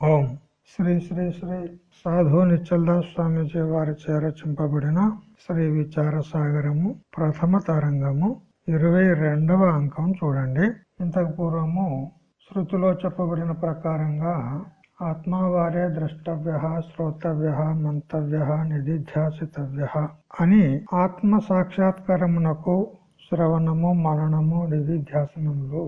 ఓం. శ్రీ శ్రీ శ్రీ సాధు నిచ్చల్దాస్ స్వామీజీ వారి చేర చింపబడిన శ్రీ విచార సాగరము ప్రథమ తరంగము ఇరవై రెండవ అంకం చూడండి. ఇంతకు పూర్వము శృతిలో చెప్పబడిన ప్రకారంగా ఆత్మవారే ద్రష్టవ్య శ్రోతవ్య మంతవ్య నిధిధ్యాసితవ్య అని ఆత్మ సాక్షాత్కారమునకు శ్రవణము మననము నిధిధ్యాసనములు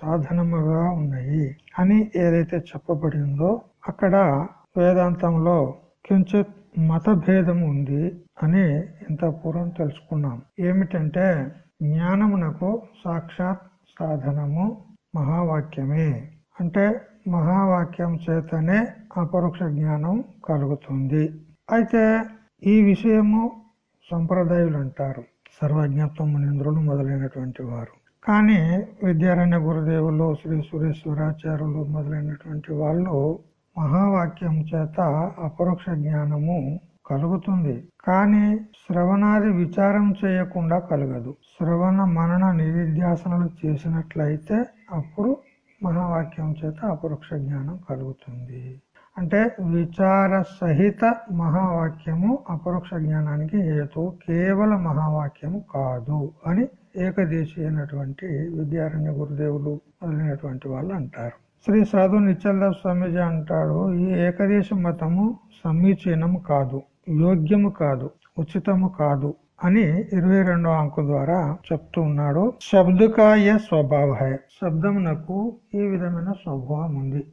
సాధనముగా ఉన్నాయి అని ఏదైతే చెప్పబడిందో అక్కడ వేదాంతంలో కించిత్ మతభేదం ఉంది అని ఇంత పూర్వం తెలుసుకున్నాం. ఏమిటంటే జ్ఞానమునకు సాక్షాత్ సాధనము మహావాక్యమే. అంటే మహావాక్యం చేతనే అపరోక్ష జ్ఞానం కలుగుతుంది. అయితే ఈ విషయము సంప్రదాయులు అంటారు సర్వజ్ఞత్వం మునింద్రులు మొదలైనటువంటి వారు. కానీ విద్యారణ్య గురుదేవులు శ్రీ సురేశ్వరాచార్యులు మొదలైనటువంటి వాళ్ళు మహావాక్యం చేత అపరోక్ష జ్ఞానము కలుగుతుంది. కానీ శ్రవణాది విచారం చేయకుండా కలగదు. శ్రవణ మనన నిధిధ్యాసనలు చేసినట్లయితే అప్పుడు మహావాక్యం చేత అపరోక్ష జ్ఞానం కలుగుతుంది. అంటే విచార సహిత మహావాక్యము అపరోక్ష జ్ఞానానికి హేతు కేవల మహావాక్యము కాదు అని ఏకదేశి అయినటువంటి విద్యారణ్య గురుదేవులు మొదలైనటువంటి వాళ్ళు అంటారు. శ్రీ సాధు నిత్యల్దాస్ స్వామీజీ అంటాడు ఈ ఏకదేశ మతము సమీచీనము కాదు యోగ్యము కాదు ఉచితము కాదు అని ఇరవై రెండో అంకు ద్వారా చెప్తూ ఉన్నాడు. శబ్దకాయ స్వభావ శబ్దమునకు ఈ విధమైన స్వభావం ఉంది.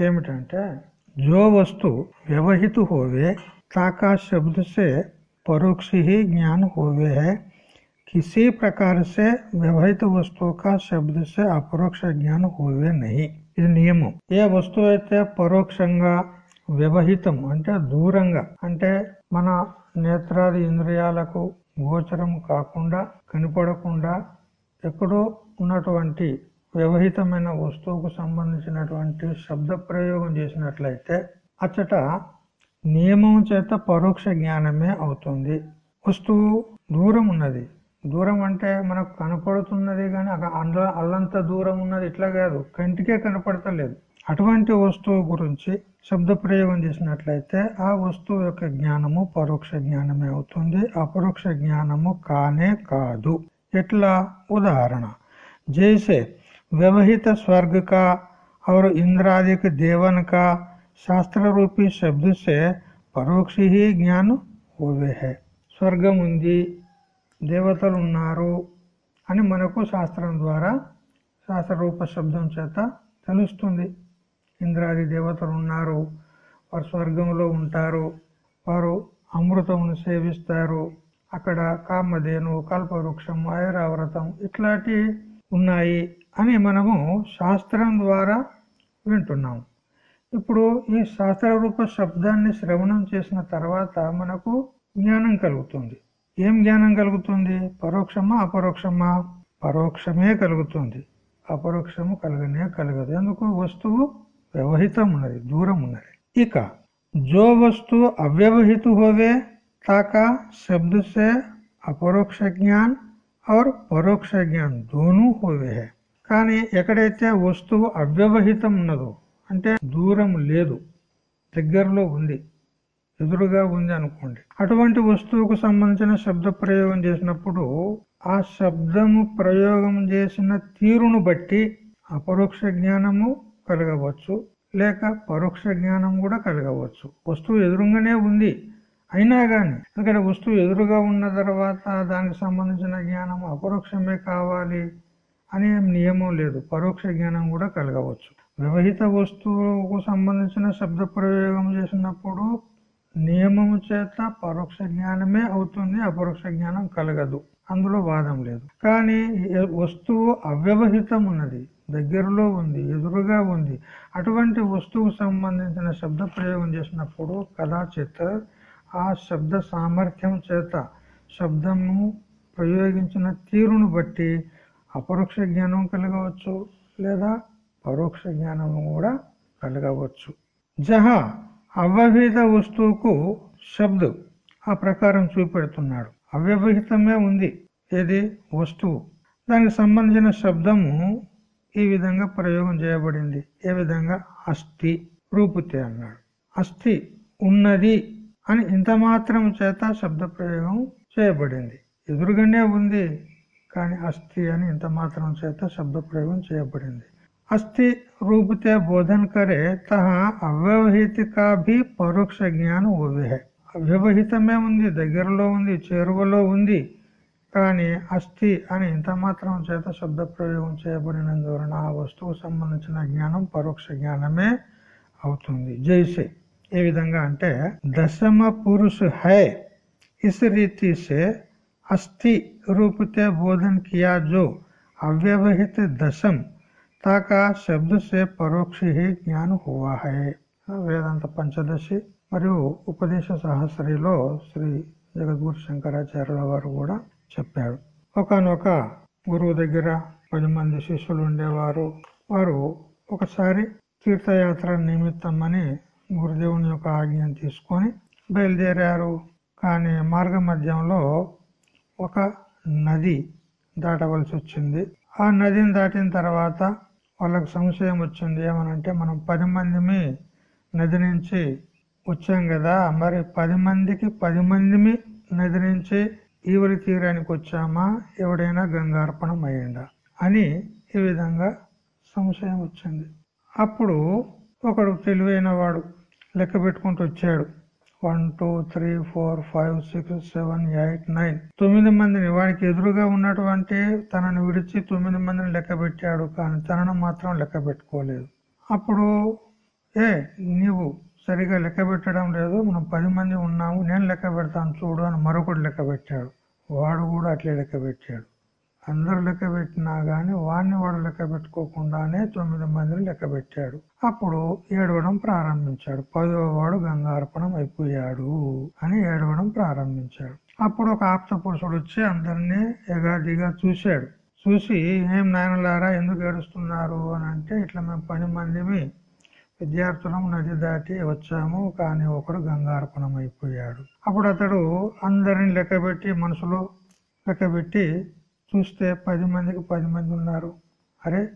ఏమిటంటే జో వస్తు వ్యవహిత హోవే తాకా శబ్ద సే పరోక్షి జ్ఞాన హోవే किसी प्रकार से व्यवहित वस्तु का शब्द से अपरोक्ष ज्ञान होवे नहीं ఇది నియమం ఏ వస్తువు అయితే పరోక్షంగా వ్యవహితం అంటే దూరంగా అంటే మన నేత్రాది ఇంద్రియాలకు గోచరం కాకుండా కనపడకుండా ఎక్కడో ఉన్నటువంటి వ్యవహితమైన వస్తువుకు సంబంధించినటువంటి శబ్ద ప్రయోగం చేసినట్లయితే అచ్చట నియమం చేత పరోక్ష జ్ఞానమే అవుతుంది వస్తువు దూరం ఉన్నది దూరం అంటే మనకు కనపడుతున్నది కానీ అల్ల అల్లంత దూరం ఉన్నది ఇట్లా కాదు కంటికే కనపడతలేదు అటువంటి వస్తువు గురించి శబ్ద ప్రయోగం చేసినట్లయితే ఆ వస్తువు యొక్క జ్ఞానము పరోక్ష జ్ఞానమే అవుతుంది అపరోక్ష జ్ఞానము కానే కాదు ఎట్లా ఉదాహరణ జైసే व्यवहित स्वर्ग का और इंद्रादिक देवन का శాస్త్ర రూపీ శబ్ద సే పరోక్ష హి జ్ఞానం హోవే హే స్వర్గం ఉంది దేవతలు ఉన్నారు అని మనకు శాస్త్రం ద్వారా శాస్త్రరూప శబ్దం చేత తెలుస్తుంది. ఇంద్రాది దేవతలు ఉన్నారు వారు స్వర్గంలో ఉంటారు వారు అమృతమును సేవిస్తారు. అక్కడ కామధేను కల్పవృక్షం ఐరావ్రతం ఇట్లాంటి ఉన్నాయి అని మనము శాస్త్రం ద్వారా వింటున్నాం. ఇప్పుడు ఈ శాస్త్ర రూప శబ్దాన్ని శ్రవణం చేసిన తర్వాత మనకు జ్ఞానం కలుగుతుంది. ఏం జ్ఞానం కలుగుతుంది? పరోక్షమా అపరోక్షమా? పరోక్షమే కలుగుతుంది. అపరోక్షము కలగనే కలగదు. ఎందుకు? వస్తువు వ్యవహితం ఉన్నది దూరం ఉన్నది ఇక జో వస్తువు అవ్యవహిత హోవే తాకా శబ్ద సే అపరోక్ష జ్ఞాన్ और పరోక్ష జ్ఞాన్ దోనూ హోవే. హే కానీ ఎక్కడైతే వస్తువు అవ్యవహితం ఉన్నదో అంటే దూరం లేదు దగ్గరలో ఉంది ఎదురుగా ఉంది అనుకోండి. అటువంటి వస్తువుకు సంబంధించిన శబ్ద ప్రయోగం చేసినప్పుడు ఆ శబ్దము ప్రయోగం చేసిన తీరును బట్టి అపరోక్ష జ్ఞానము కలగవచ్చు లేక పరోక్ష జ్ఞానం కూడా కలగవచ్చు. వస్తువు ఎదురుగానే ఉంది అయినా కానీ ఎందుకంటే వస్తువు ఎదురుగా ఉన్న తర్వాత దానికి సంబంధించిన జ్ఞానం అపరోక్షమే కావాలి అనే నియమం లేదు. పరోక్ష జ్ఞానం కూడా కలగవచ్చు. వివహిత వస్తువుకు సంబంధించిన శబ్ద ప్రయోగం చేసినప్పుడు నియమము చేత పరోక్ష జ్ఞానమే అవుతుంది అపరోక్ష జ్ఞానం కలగదు. అందులో వాదం లేదు. కానీ వస్తువు అవ్యవహితం ఉన్నది దగ్గరలో ఉంది ఎదురుగా ఉంది అటువంటి వస్తువుకు సంబంధించిన శబ్ద ప్రయోగం చేసినప్పుడు కదాచిత్ ఆ శబ్ద సామర్థ్యం చేత శబ్దము ప్రయోగించిన తీరును బట్టి అపరోక్ష జ్ఞానం కలగవచ్చు లేదా పరోక్ష జ్ఞానము కూడా కలగవచ్చు. జహా అవ్యవహిత వస్తువుకు శబ్దు ఆ ప్రకారం చూపెడుతున్నాడు. అవ్యవహితమే ఉంది. ఏది? వస్తువు. దానికి సంబంధించిన శబ్దము ఈ విధంగా ప్రయోగం చేయబడింది. ఏ విధంగా? అస్థి రూపుతే అన్నాడు. అస్థి ఉన్నది అని ఇంత మాత్రం చేత శబ్ద ప్రయోగం చేయబడింది. ఎదురుగానే ఉంది కానీ అస్థి అని ఇంత మాత్రం చేత శబ్ద ప్రయోగం చేయబడింది. అస్థి రూపతే బోధన్ కరే తహ అవ్యవహిత భీ పరోక్ష జ్ఞానం ఓవే అవ్యవహితమే ఉంది దగ్గరలో ఉంది చేరువలో ఉంది కానీ అస్థి అని ఇంత మాత్రం చేత శబ్ద ప్రయోగం చేయబడినందువలన ఆ వస్తువు సంబంధించిన జ్ఞానం పరోక్ష జ్ఞానమే అవుతుంది జైసే ఏ విధంగా అంటే దశమ పురుష హై ఇస్ రీతి సే అస్థి రూపతే బోధన్ కియా జో అవ్యవహిత దశం తాకా శబ్ద సే పరోక్ష జ్ఞాన హువా వేదాంత పంచదశి మరియు ఉపదేశ సహస్రిలో శ్రీ జగద్గురు శంకరాచార్యుల వారు కూడా చెప్పాడు ఒకనొక గురువు దగ్గర పది మంది శిష్యులు ఉండేవారు. వారు ఒకసారి తీర్థయాత్ర నిమిత్తం అని గురుదేవుని యొక్క ఆజ్ఞను తీసుకొని బయలుదేరారు. కానీ మార్గ మధ్యంలో ఒక నది దాటవలసి వచ్చింది. ఆ నదిని దాటిన తర్వాత వాళ్ళకు సంశయం వచ్చింది ఏమనంటే మనం పది మందిమి నది నుంచి వచ్చాం కదా మరి పది మందికి పది మందిమి నది నుంచి ఈవరి తీరానికి వచ్చామా? ఎవడైనా గంగార్పణం అయ్యిందా అని ఈ విధంగా సంశయం వచ్చింది. అప్పుడు ఒకడు తెలివైన వాడు లెక్క పెట్టుకుంటూ వచ్చాడు. One two three four five six seven eight nine. తొమ్మిది మందిని వాడికి ఎదురుగా ఉన్నటువంటి తనను విడిచి తొమ్మిది మందిని లెక్క పెట్టాడు కానీ తనను మాత్రం లెక్క పెట్టుకోలేదు. అప్పుడు ఏ నీవు సరిగా లెక్క పెట్టడం లేదు మనం పది మంది ఉన్నాము నేను లెక్క పెడతాను చూడు అని మరొకటి లెక్క పెట్టాడు. వాడు కూడా అట్లే లెక్క పెట్టాడు. అందరు లెక్క పెట్టినా గాని వాడిని వాడు లెక్క పెట్టుకోకుండానే తొమ్మిది మందిని లెక్క పెట్టాడు. అప్పుడు ఏడవడం ప్రారంభించాడు. పదో వాడు గంగార్పణం అయిపోయాడు అని ఏడవడం ప్రారంభించాడు. అప్పుడు ఒక ఆప్త పురుషుడు వచ్చి అందరినీ ఎగాదిగా చూశాడు. చూసి ఏం నాయనలారా ఎందుకు ఏడుస్తున్నారు అని అంటే ఇట్లా మేము పది మందిమి విద్యార్థులం నది దాటి వచ్చాము కానీ ఒకడు గంగార్పణం అయిపోయాడు. అప్పుడు అతడు అందరిని లెక్కబెట్టి మనసులో లెక్కబెట్టి చూస్తే పది మందికి పది మంది ఉన్నారు. అరే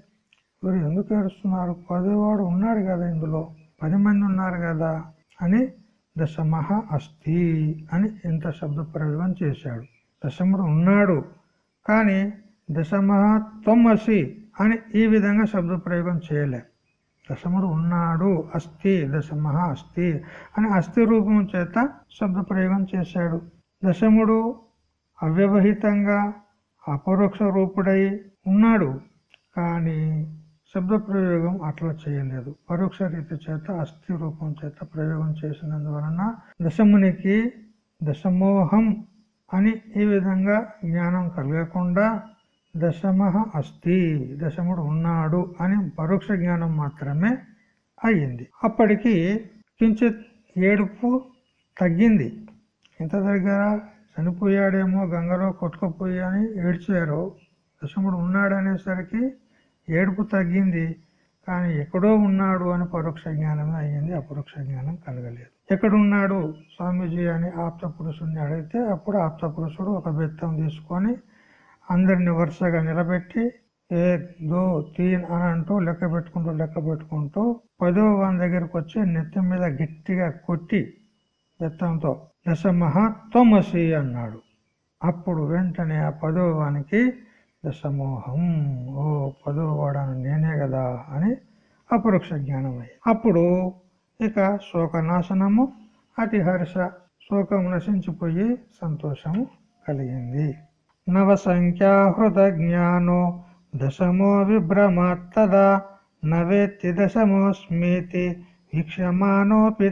వీరు ఎందుకు ఏడుస్తున్నారు? పదివాడు ఉన్నాడు కదా ఇందులో. పది మంది ఉన్నారు కదా అని దశమహ అస్థి అని ఇంత శబ్ద ప్రయోగం చేశాడు. దశముడు ఉన్నాడు. కానీ దశమహ తొమ్మసి అని ఈ విధంగా శబ్ద ప్రయోగం చేయలే. దశముడు ఉన్నాడు. అస్థి దశమహ అస్థి అని అస్థి రూపం చేత శబ్ద ప్రయోగం చేశాడు. దశముడు అవ్యవహితంగా అపరోక్ష రూపుడై ఉన్నాడు. కానీ శబ్ద ప్రయోగం అట్లా చేయలేదు. పరోక్ష రీతి చేత అస్థి రూపం చేత ప్రయోగం చేసినందువలన దశమునికి దశమోహం అని ఈ విధంగా జ్ఞానం కలగకుండా దశమహ అస్థి దశముడు ఉన్నాడు అని పరోక్ష జ్ఞానం మాత్రమే అయ్యింది. అప్పటికి కించిత్ ఏడుపు తగ్గింది. ఇంత దగ్గర చనిపోయాడేమో గంగలో కొట్టుకుపోయి అని ఏడ్చారు. విషముడు ఉన్నాడనేసరికి ఏడుపు తగ్గింది. కానీ ఎక్కడో ఉన్నాడు అని పరోక్ష జ్ఞానమే అయ్యింది. అపరోక్ష జ్ఞానం కలగలేదు. ఎక్కడున్నాడు స్వామీజీ అని ఆప్త పురుషుడిని అడిగితే అప్పుడు ఆప్త పురుషుడు ఒక బెత్తం తీసుకొని అందరిని వరుసగా నిలబెట్టి ఏ దో తీన్ అని అంటూ లెక్క పెట్టుకుంటూ లెక్క పెట్టుకుంటూ పదో వన్ దగ్గరకు వచ్చి నెత్తి మీద గట్టిగా కొట్టి బెత్తంతో దశమహ త్వమసి అన్నాడు. అప్పుడు వెంటనే ఆ పదో వానికి దశమోహం ఓ పదోవాడాను నేనే కదా అని అపరోక్ష జ్ఞానం అప్పుడు ఇక శోకనాశనము అతి హర్ష శోకం నశించిపోయి సంతోషము కలిగింది. నవ సంఖ్యాహృత జ్ఞానో దశమో విభ్రమత్తదా నవేత్తి దశమోస్మీతి వీక్షమానోపి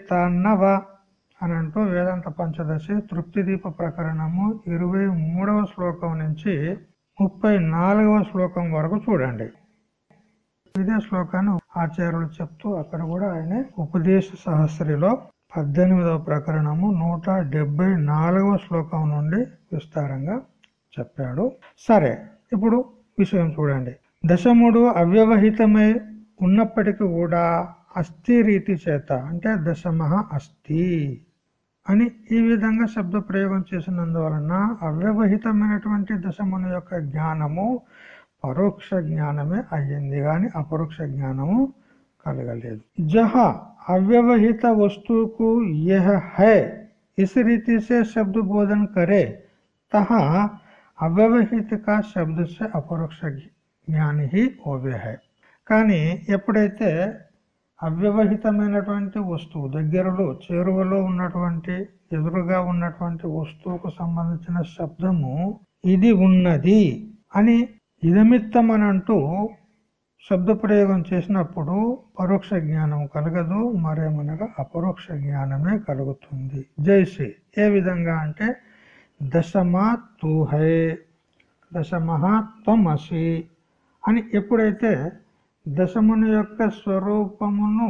అనంటూ అని అంటూ వేదాంత పంచదశి తృప్తి దీప ప్రకరణము ఇరవై మూడవ శ్లోకం నుంచి ముప్పై నాలుగవ శ్లోకం వరకు చూడండి. ఇదే శ్లోకాన్ని ఆచార్యులు చెప్తూ అక్కడ కూడా ఆయన ఉపదేశ సహస్రిలో పద్దెనిమిదవ ప్రకరణము నూట డెబ్బై నాలుగవ శ్లోకం నుండి విస్తారంగా చెప్పాడు. సరే ఇప్పుడు విషయం చూడండి. దశముడు అవ్యవహితమై ఉన్నప్పటికీ కూడా అస్థి రీతి చేత అంటే దశమహ అస్థి. అని ఈ విధంగా శబ్ద ప్రయోగం చేసినందువలన అవ్యవహితమైనటువంటి దశముని యొక్క జ్ఞానము పరోక్ష జ్ఞానమే అయ్యింది గాని అపరోక్ష జ్ఞానము కలగలేదు జహ अव्यवहित वस्तु को यह है इस रीति से शब्द बोधन करे तहा అవ్యవహిత కా శబ్ద అపరోక్ష జ్ఞాని హి ఓవే హై కానీ ఎప్పుడైతే అవ్యవహితమైనటువంటి వస్తువు దగ్గరలో చేరువలో ఉన్నటువంటి ఎదురుగా ఉన్నటువంటి వస్తువుకు సంబంధించిన శబ్దము ఇది ఉన్నది అని ఇదమిత్తం అని అంటూ శబ్ద ప్రయోగం చేసినప్పుడు పరోక్ష జ్ఞానం కలగదు మరేమనగా అపరోక్ష జ్ఞానమే కలుగుతుంది. జైశ్రీ ఏ విధంగా అంటే దశమా తూహే దశమహా త్వమసి అని ఎప్పుడైతే దశముని యొక్క స్వరూపమును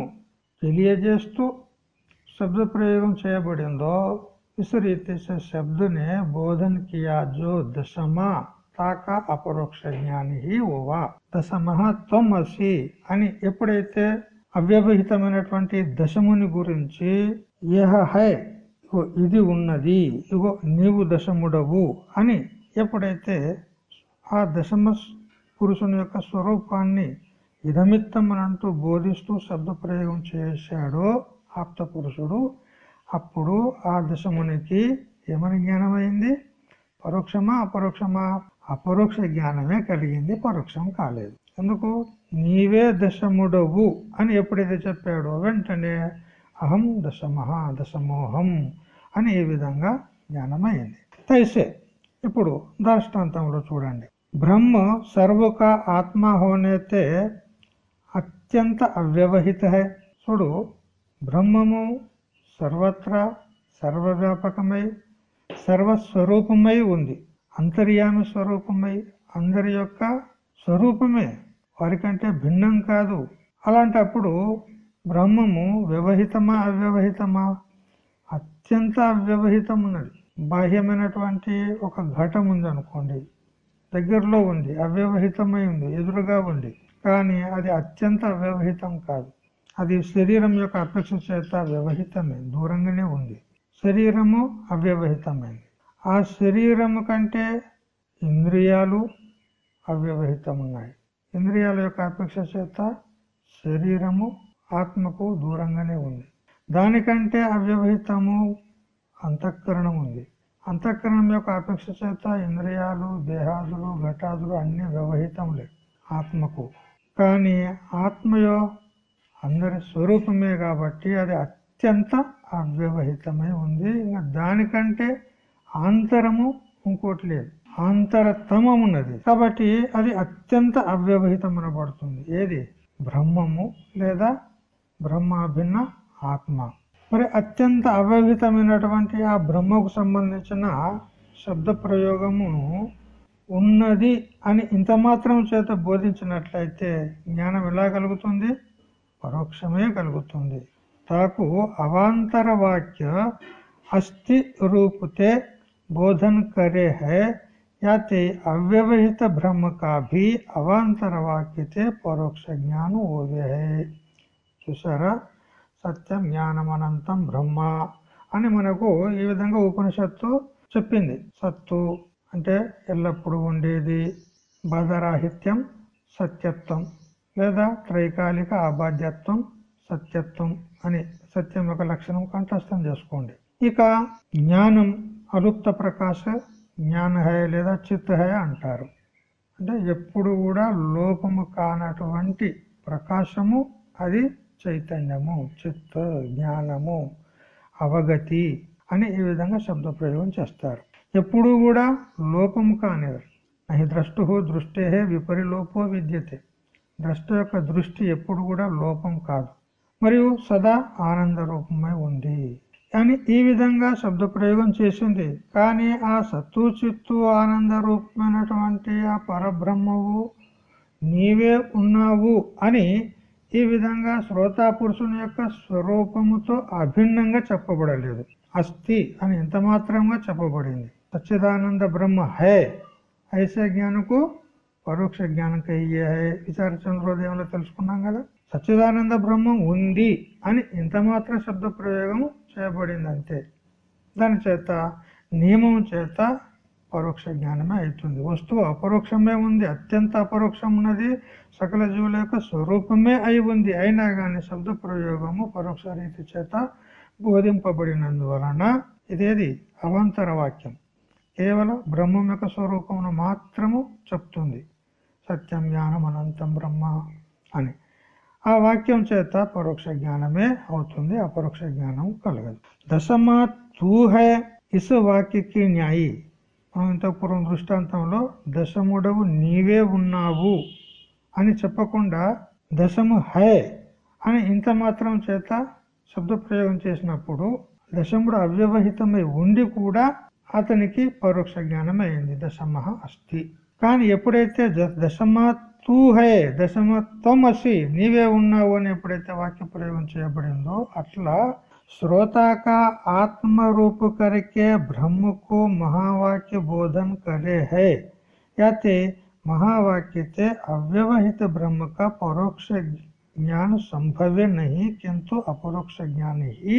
తెలియజేస్తూ శబ్ద ప్రయోగం చేయబడిందో इस रीति से शब्द ने बोधन किया जो दशमा తాక అపరోక్ష జ్ఞాని హి ఓవా దశమహ త్వం అసి అని ఎప్పుడైతే అవ్యవహితమైనటువంటి దశముని గురించి యహ హై ఇగో ఇది ఉన్నది ఇగో నీవు దశముడవు అని ఎప్పుడైతే ఆ దశమ పురుషుని యొక్క స్వరూపాన్ని ఇదమిత్తం అంటూ బోధిస్తూ శబ్ద ప్రయోగం చేశాడో ఆప్త పురుషుడు అప్పుడు ఆ దశమునికి ఏమని జ్ఞానమైంది? పరోక్షమా అపరోక్షమా? అపరోక్ష జ్ఞానమే కలిగింది పరోక్షం కాలేదు. ఎందుకు? నీవే దశముడవు అని ఎప్పుడైతే చెప్పాడో వెంటనే అహం దశమహ దశమోహం అని ఈ విధంగా జ్ఞానమైంది. తైసే ఇప్పుడు దృష్టాంతంలో చూడండి. బ్రహ్మ సర్వక ఆత్మ హోనేతే అత్యంత అవ్యవహిత చూడు బ్రహ్మము సర్వత్రా సర్వవ్యాపకమై సర్వస్వరూపమై ఉంది. అంతర్యామి స్వరూపమై అందరి యొక్క స్వరూపమే. వారికంటే భిన్నం కాదు. అలాంటప్పుడు బ్రహ్మము వ్యవహితమా అవ్యవహితమా? అత్యంత అవ్యవహితం ఉన్నది బాహ్యమైనటువంటి ఒక ఘటం ఉంది అనుకోండి దగ్గరలో ఉంది అవ్యవహితమై ఉంది ఎదురుగా ఉంది. కానీ అది అత్యంత అవ్యవహితం కాదు. అది శరీరం యొక్క అపేక్ష చేత వ్యవహితమే దూరంగానే ఉంది. శరీరము అవ్యవహితమైంది. ఆ శరీరము కంటే ఇంద్రియాలు అవ్యవహితం ఉన్నాయి ఇంద్రియాల యొక్క అపేక్ష చేత శరీరము ఆత్మకు దూరంగానే ఉంది. దానికంటే అవ్యవహితము అంతఃకరణం ఉంది. అంతఃకరణం యొక్క అపేక్ష చేత ఇంద్రియాలు దేహాదులు ఘటాదులు అన్ని వ్యవహితములే ఆత్మకు. కానీ ఆత్మయో అందరి స్వరూపమే కాబట్టి అది అత్యంత అవ్యవహితమై ఉంది. ఇంకా దానికంటే ఆంతరము ఇంకోటి లేదు. ఆంతరతమం ఉన్నది కాబట్టి అది అత్యంత అవ్యవహితం ఏది? బ్రహ్మము లేదా బ్రహ్మాభిన్న ఆత్మ. మరి అత్యంత అవ్యవహితమైనటువంటి ఆ బ్రహ్మకు సంబంధించిన శబ్ద ప్రయోగమును ఉన్నది అని ఇంత మాత్రం చేత బోధించినట్లయితే జ్ఞానం ఎలా కలుగుతుంది పరోక్షమే కలుగుతుంది తాకు అవాంతర వాక్య అస్థి రూపుతే बोधन करे है याते अव्यवहित ब्रह्म का भी अवांतर वाक्य थे పరోక్ష జ్ఞానం ఓవే చూసారా సత్యం జ్ఞానం అనంతం బ్రహ్మ అని మనకు ఈ విధంగా ఉపనిషత్తు చెప్పింది సత్తు అంటే ఎల్లప్పుడూ ఉండేది బాధరాహిత్యం సత్యత్వం లేదా త్రైకాలిక అబాధ్యత్వం సత్యత్వం అని. సత్యం యొక్క లక్షణం కంఠస్థం చేసుకోండి. ఇక జ్ఞానం అలుప్త ప్రకాశ జ్ఞానహయ లేదా చిత్తహయ అంటారు. అంటే ఎప్పుడు కూడా లోపము కానటువంటి ప్రకాశము అది చైతన్యము చిత్త జ్ఞానము అవగతి అని ఈ విధంగా శబ్ద ప్రయోగం చేస్తారు. ఎప్పుడూ కూడా లోపము కానిది. నహి ద్రష్టు దృష్టే విపరిలోపో విద్యతే. ద్రష్ట యొక్క దృష్టి ఎప్పుడు కూడా లోపం కాదు. మరియు సదా ఆనంద రూపమై ఉంది. అని ఈ విధంగా శబ్ద ప్రయోగం చేసింది. కానీ ఆ సత్తు చిత్తు ఆనంద రూపమైనటువంటి ఆ పరబ్రహ్మవు నీవే ఉన్నావు అని ఈ విధంగా శ్రోతా పురుషుని యొక్క స్వరూపముతో అభిన్నంగా చెప్పబడలేదు. అస్థి అని ఎంత మాత్రంగా చెప్పబడింది? సచ్చిదానంద బ్రహ్మ హే ఐసే జ్ఞానకు పరోక్ష జ్ఞానం కయ్యే హే విచార చంద్రోదయంలో తెలుసుకున్నాం కదా సచ్చిదానంద బ్రహ్మం ఉంది అని ఇంత మాత్రం శబ్ద ప్రయోగం చేయబడింది అంతే దాని చేత నియమం చేత పరోక్ష జ్ఞానమే అవుతుంది. వస్తువు అపరోక్షమే ఉంది అత్యంత అపరోక్షం ఉన్నది సకల జీవుల యొక్క స్వరూపమే అయి ఉంది. అయినా కానీ శబ్ద ప్రయోగము పరోక్ష రీతి చేత బోధింపబడినందువలన ఇదేది అవాంతర వాక్యం. కేవలం బ్రహ్మం యొక్క స్వరూపమును మాత్రము చెప్తుంది. సత్యం జ్ఞానం అనంతం బ్రహ్మ అని. ఆ వాక్యం చేత పరోక్ష జ్ఞానమే అవుతుంది అపరోక్ష జ్ఞానం కలగదు. దశమా తూ హై ఇసు వాక్యకి న్యాయి. మనం ఇంతపూర్వం దృష్టాంతంలో దశముడవు నీవే ఉన్నావు అని చెప్పకుండా దశము హై అని ఇంత మాత్రం చేత శబ్ద ప్రయోగం చేసినప్పుడు దశముడు అవ్యవహితమై ఉండి కూడా అతనికి పరోక్ష జ్ఞానం అయింది దశమ అస్థి కానీ ఎప్పుడైతే దశమ తూ హే దశమ త్వమసి నీవే ఉన్నావు అని ఎప్పుడైతే వాక్య ప్రయోగం చేయబడిందో అట్లా श्रोता का आत्म रूप करके ब्रह्म को महावाक्य बोधन करे है याते महावाक्य ते अव्यवहित ब्रह्म का परोक्ष జ్ఞాన సంభవే నహి కింటు అపరోక్ష జ్ఞాని హి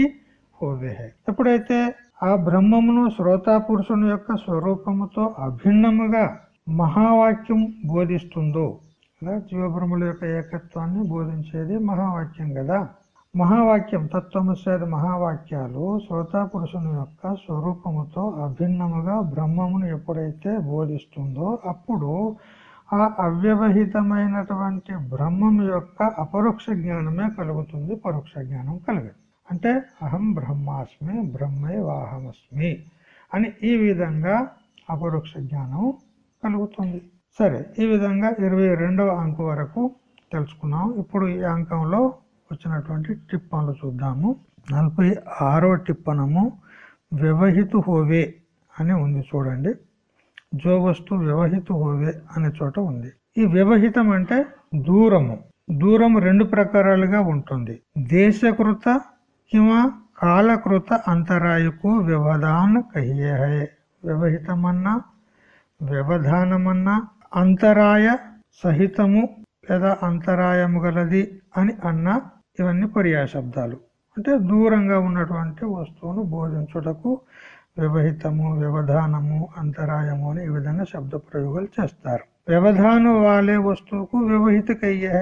హోవే హై ఎప్పుడైతే ఆ బ్రహ్మమును శ్రోతా పురుషుని యొక్క స్వరూపముతో అభిన్నముగా మహావాక్యం బోధిస్తుందో అలా జీవబ్రహ్మల యొక్క ఏకత్వాన్ని బోధించేది మహావాక్యం కదా. మహావాక్యం తత్వముసేది మహావాక్యాలు శ్రోతా పురుషుని యొక్క స్వరూపముతో అభిన్నముగా బ్రహ్మమును ఎప్పుడైతే బోధిస్తుందో అప్పుడు ఆ అవ్యవహితమైనటువంటి బ్రహ్మం యొక్క అపరోక్ష జ్ఞానమే కలుగుతుంది పరోక్ష జ్ఞానం కలగదు. అంటే అహం బ్రహ్మాస్మి బ్రహ్మే వాహమస్మి అని ఈ విధంగా అపరోక్ష జ్ఞానం కలుగుతుంది. సరే ఈ విధంగా ఇరవై రెండవ అంకం వరకు తెలుసుకున్నాం. ఇప్పుడు ఈ అంకంలో వచ్చినటువంటి టిప్పన్లు చూద్దాము. నలభై ఆరో టిప్పనము వ్యవహితు హోవే అని ఉంది చూడండి. జో వస్తు వ్యవహిత హోవే అనే చోట ఉంది. ఈ వ్యవహితం అంటే దూరము. దూరం రెండు ప్రకారాలుగా ఉంటుంది. దేశకృత కింవా కాలకృత అంతరాయకు వ్యవధాన కహియే హై వ్యవహితమన్నా వ్యవధానమన్నా అంతరాయ సహితము లేదా అంతరాయము గలది అని అన్న ఇవన్నీ పర్యాయ శబ్దాలు. అంటే దూరంగా ఉన్నటువంటి వస్తువును బోధించుటకు వ్యవహితము వ్యవధానము అంతరాయము అని ఈ విధంగా శబ్ద ప్రయోగాలు చేస్తారు. వ్యవధానం వాలే వస్తువుకు వ్యవహితకయ్యే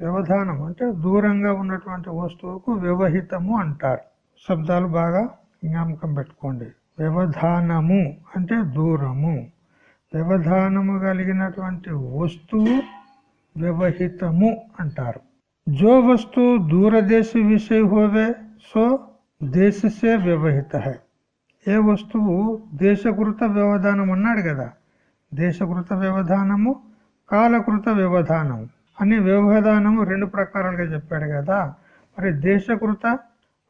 వ్యవధానం అంటే దూరంగా ఉన్నటువంటి వస్తువుకు వ్యవహితము అంటారు. శబ్దాలు బాగా జ్ఞాపకం పెట్టుకోండి. వ్యవధానము అంటే దూరము. వ్యవధానము కలిగినటువంటి వస్తువు వ్యవహితము అంటారు. జో వస్తువు దూరదేశ విషయ హోవే సో దేశసే వ్యవహిత. ఏ వస్తువు దేశకృత వ్యవధానం అన్నాడు కదా. దేశకృత వ్యవధానము కాలకృత వ్యవధానము. అని వ్యవధానము రెండు ప్రకారాలుగా చెప్పాడు కదా. మరి దేశకృత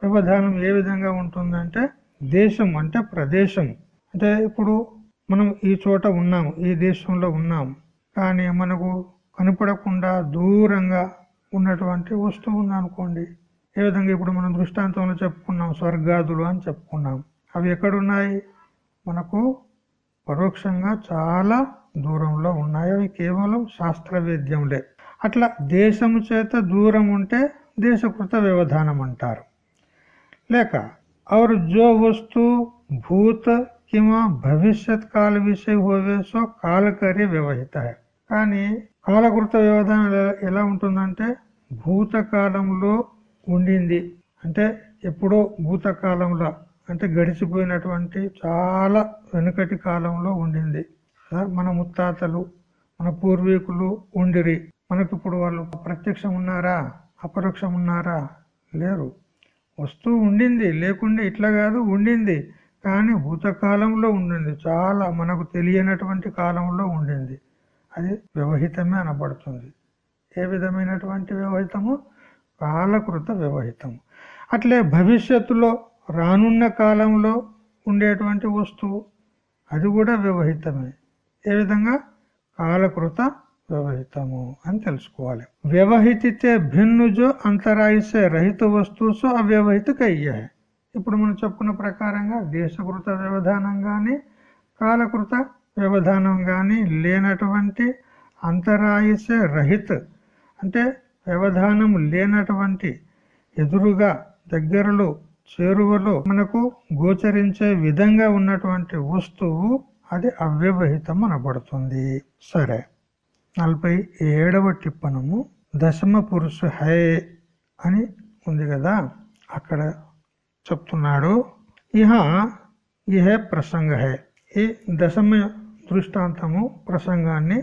వ్యవధానం ఏ విధంగా ఉంటుందంటే దేశం అంటే ప్రదేశం అంటే ఇప్పుడు మనం ఈ చోట ఉన్నాం ఈ దేశంలో ఉన్నాం కానీ మనకు కనపడకుండా దూరంగా ఉన్నటువంటి వస్తువు ఉందనుకోండి ఏ విధంగా ఇప్పుడు మనం దృష్టాంతంలో చెప్పుకున్నాం స్వర్గాదులు అని చెప్పుకున్నాం. అవి ఎక్కడున్నాయి? మనకు పరోక్షంగా చాలా దూరంలో ఉన్నాయి. అవి కేవలం శాస్త్రవేద్యంలే అట్లా దేశము చేత దూరం ఉంటే దేశకృత వ్యవధానం అంటారు లేక और जो वस्तु भूत किंवा భవిష్యత్ కాల విషయ హోవే సో కాలకర్య వ్యవహిత కానీ కాలకృత వ్యవధానం ఎలా ఉంటుందంటే భూతకాలంలో ఉండింది అంటే ఎప్పుడో భూతకాలంలో అంటే గడిచిపోయినటువంటి చాలా వెనుకటి కాలంలో ఉండింది మన ముత్తాతలు మన పూర్వీకులు ఉండిరి మనకి ఇప్పుడు వాళ్ళు ప్రత్యక్షం ఉన్నారా అపరోక్షం ఉన్నారా లేరు. వస్తువు ఉండింది లేకుండా ఇట్లా కాదు ఉండింది. కానీ భూతకాలంలో ఉండింది. చాలా మనకు తెలియనటువంటి కాలంలో ఉండింది. అది వ్యవహితమే అనబడుతుంది. ఏ విధమైనటువంటి వ్యవహితము? కాలకృత వ్యవహితము. అట్లే భవిష్యత్తులో రానున్న కాలంలో ఉండేటువంటి వస్తువు అది కూడా వ్యవహితమే. ఏ విధంగా? కాలకృత వ్యవహితము అని తెలుసుకోవాలి. వ్యవహితితే భిన్నుజో అంతరాయిసే రహిత వస్తువుసో సో అయ్యాయి ఇప్పుడు మనం చెప్పుకున్న ప్రకారంగా దేశకృత వ్యవధానం కానీ కాలకృత వ్యవధానం కానీ లేనటువంటి అంతరాయిసే రహిత. అంటే వ్యవధానం లేనటువంటి ఎదురుగా దగ్గరలో చేరువలో మనకు గోచరించే విధంగా ఉన్నటువంటి వస్తువు అది అవ్యవహితం అనబడుతుంది సరే. నలభై ఏడవ టిప్పణము దశమ పురుషు హై అని ఉంది కదా అక్కడ చెప్తున్నాడు. ఇహ ఇహే ప్రసంగ హే. ఈ దశమ దృష్టాంతము ప్రసంగాన్ని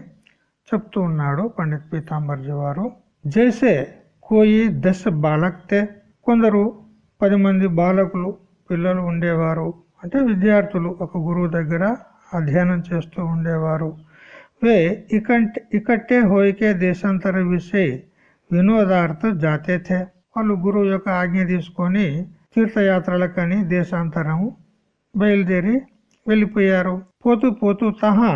చెప్తూ ఉన్నాడు పండిత్ పీతాంబర్జీ వారు. జైసే కోయి దశ బాలక్తే కొందరు పది మంది బాలకులు పిల్లలు ఉండేవారు. అంటే విద్యార్థులు ఒక గురువు దగ్గర అధ్యయనం చేస్తూ ఉండేవారు. వే ఇకంట ఇకట్టే హోయికే దేశాంతర విషయ వినోదార్థ జాతేథే వాళ్ళు గురువు యొక్క ఆజ్ఞ తీసుకొని తీర్థయాత్రలకని దేశాంతరం బయలుదేరి వెళ్ళిపోయారు పోతూ పోతూ తహా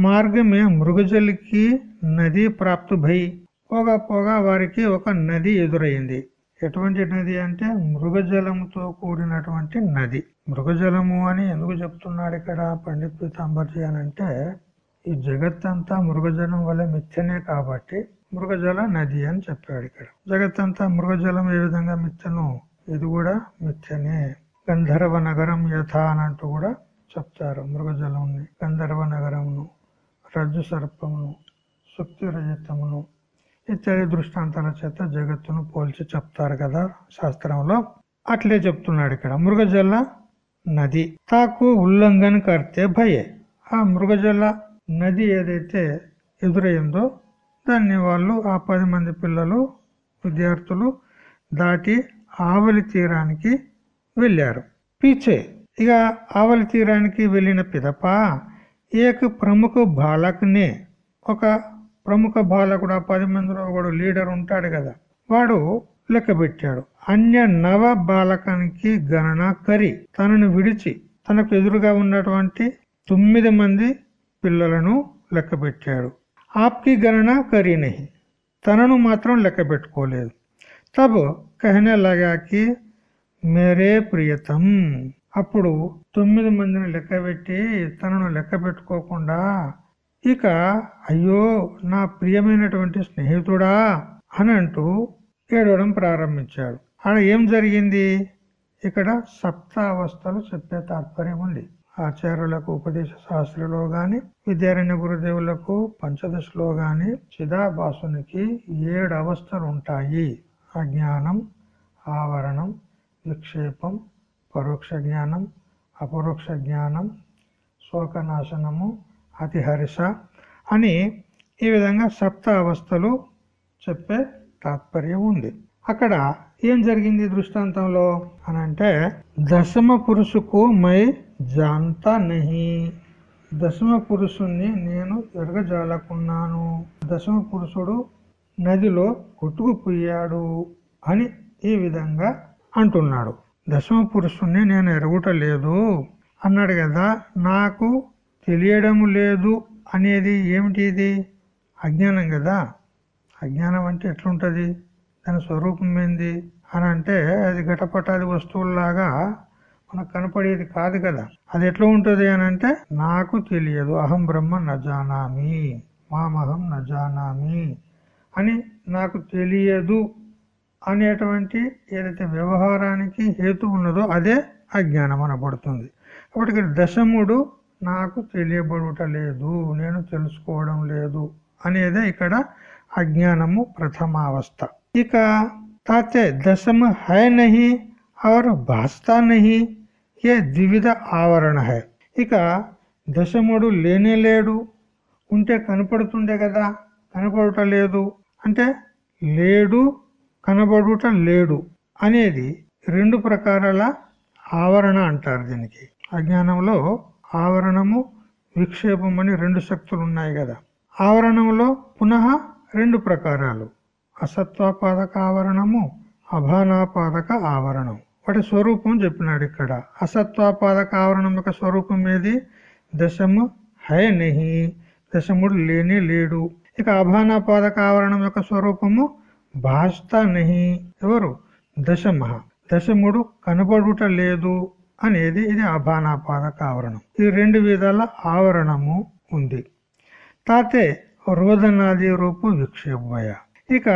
మార్గమే మృగజలికి నది ప్రాప్తు భయ్ పోగా పోగా వారికి ఒక నది ఎదురైంది ఎటువంటి నది అంటే మృగజలముతో కూడినటువంటి నది మృగజలము అని ఎందుకు చెప్తున్నాడు ఇక్కడ పండిత్ పీతాంబర్జీ అని అంటే ఈ జగత్తంతా మృగజలం వల్ల మిథ్యనే కాబట్టి మృగజల నది అని చెప్పాడు ఇక్కడ. జగత్తంతా మృగజలం ఏ విధంగా మిథ్యను ఇది కూడా మిథ్యనే. గంధర్వ నగరం యథ అనంటూ కూడా చెప్తారు మృగజలంని. గంధర్వ నగరంను రజ్జు సర్పమును శక్తి రజతమును ఇత్యాది దృష్టాంతాల చేత జగత్తును పోల్చి చెప్తారు కదా శాస్త్రంలో. అట్లే చెప్తున్నాడు ఇక్కడ మృగజల నది. తాకు ఉల్లంఘన కర్తే భయే. ఆ మృగజల నది ఏదైతే ఎదురైందో దాన్ని వాళ్ళు ఆ పది మంది పిల్లలు విద్యార్థులు దాటి ఆవలి తీరానికి వెళ్ళారు. పీచే. ఇక ఆవలి తీరానికి వెళ్ళిన పిదప ఏక ప్రముఖ బాలకునే. ఒక ప్రముఖ బాలకుడు ఆ పది మందిలో ఒకడు లీడర్ ఉంటాడు కదా వాడు లెక్క పెట్టాడు. అన్య నవ బాలకానికి గణన కరి. తనను విడిచి తనకు ఎదురుగా ఉన్నటువంటి తొమ్మిది మంది పిల్లలను లెక్కపెట్టాడు. ఆప్కి గణన కరీ నహి తనను మాత్రం లెక్క పెట్టుకోలేదు తబ్ కహనే లగాకి మేరే ప్రియతం. అప్పుడు తొమ్మిది మందిని లెక్కబెట్టి తనను లెక్క పెట్టుకోకుండా ఇక అయ్యో నా ప్రియమైనటువంటి స్నేహితుడా అని అంటూ ఏడవడం ప్రారంభించాడు. ఆడ ఏం జరిగింది? ఇక్కడ సప్తావస్థలు చెప్పే తాత్పర్యం ఉంది. ఆచార్యులకు ఉపదేశ శాస్త్రిలో గాని విద్యారణ్య గురుదేవులకు పంచదశలో గాని చిదాభాసునికి ఏడు అవస్థలు ఉంటాయి అజ్ఞానం ఆవరణం విక్షేపం పరోక్ష జ్ఞానం అపరోక్ష జ్ఞానం శోకనాశనము అతిహరిష అని ఈ విధంగా సప్త అవస్థలు చెప్పే తాత్పర్యం ఉంది. అక్కడ ఏం జరిగింది దృష్టాంతంలో? అని అంటే దశమ పురుషుకు మై జాంతా నహి. దశమ పురుషుణ్ణి నేను ఎరగజాలకున్నాను. దశమ పురుషుడు నదిలో కొట్టుకుపోయాడు అని ఈ విధంగా అంటున్నాడు. దశమ పురుషుణ్ణి నేను ఎరుగుటలేదు. అన్నాడు కదా నాకు తెలియడం లేదు అనేది ఏమిటిది అజ్ఞానం కదా. అజ్ఞానం అంటే ఎట్లుంటుంది? దాని స్వరూపం ఏంది? అని అంటే అది ఘటపటాది వస్తువుల్లాగా మనకు కనపడేది కాదు కదా అది ఎట్లా ఉంటది అని అంటే నాకు తెలియదు అహం బ్రహ్మ నజానామి మామహం నజానామి అని నాకు తెలియదు అనేటువంటి ఏదైతే వ్యవహారానికి హేతు ఉన్నదో అదే అజ్ఞానం అనబడుతుంది కాబట్టి ఇక్కడ దశముడు నాకు తెలియబడుట లేదు నేను తెలుసుకోవడం లేదు అనేదే ఇక్కడ అజ్ఞానము ప్రథమావస్థ ఇక తాతే దశమ హై నహి और भासता नहीं ఏ ద్వివిధ ఆవరణ హై ఇక దశముడు లేనే లేడు ఉంటే కనపడుతుండే కదా కనపడుట లేదు అంటే లేడు కనబడుట లేడు అనేది రెండు ప్రకారాల ఆవరణ అంటారు దీనికి అజ్ఞానంలో ఆవరణము విక్షేపం అని రెండు శక్తులు ఉన్నాయి కదా ఆవరణంలో పునః రెండు ప్రకారాలు అసత్వాపాదక ఆవరణము అభానాపాదక ఆవరణం వాటి స్వరూపం చెప్పినాడు ఇక్కడ. అసత్వాపాదక ఆవరణం యొక్క స్వరూపం ఏది? దశము హై నహి దశముడు లేని లేడు. ఇక అభానాపాదక ఆవరణం యొక్క స్వరూపము భాస్తా నహి ఎవరు? దశమ దశముడు కనబడుట లేదు అనేది ఇది అభానాపాదక ఆవరణం. ఈ రెండు విధాల ఆవరణము ఉంది. తాతే రోదనాది రూపు విక్షేపయ ఇక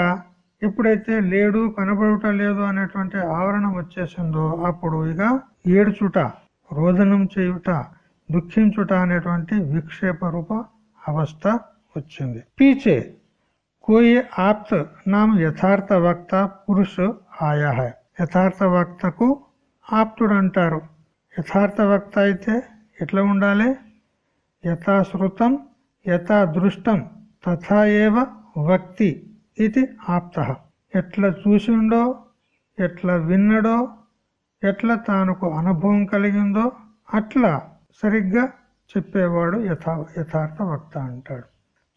ఎప్పుడైతే లేడు కనబడుట లేదు అనేటువంటి ఆవరణం వచ్చేసిందో అప్పుడు ఇక ఏడుచుట రోదనం చేయుట దుఃఖించుట అనేటువంటి విక్షేప రూప అవస్థ వచ్చింది. పీచే కోయి ఆప్త నామ యథార్థ వక్త పురుష ఆయా హై యథార్థ వక్తకు ఆప్తుడు అంటారు యథార్థ వక్త అయితే ఎట్లా ఉండాలి? యథాశ్రుతం యథాదృష్టం తథా ఏవ వక్తి. ఇది ఆప్త. ఎట్లా చూసిండో ఎట్లా విన్నడో ఎట్లా తానుకు అనుభవం కలిగిందో అట్లా సరిగ్గా చెప్పేవాడు యథా యథార్థ వక్త అంటాడు.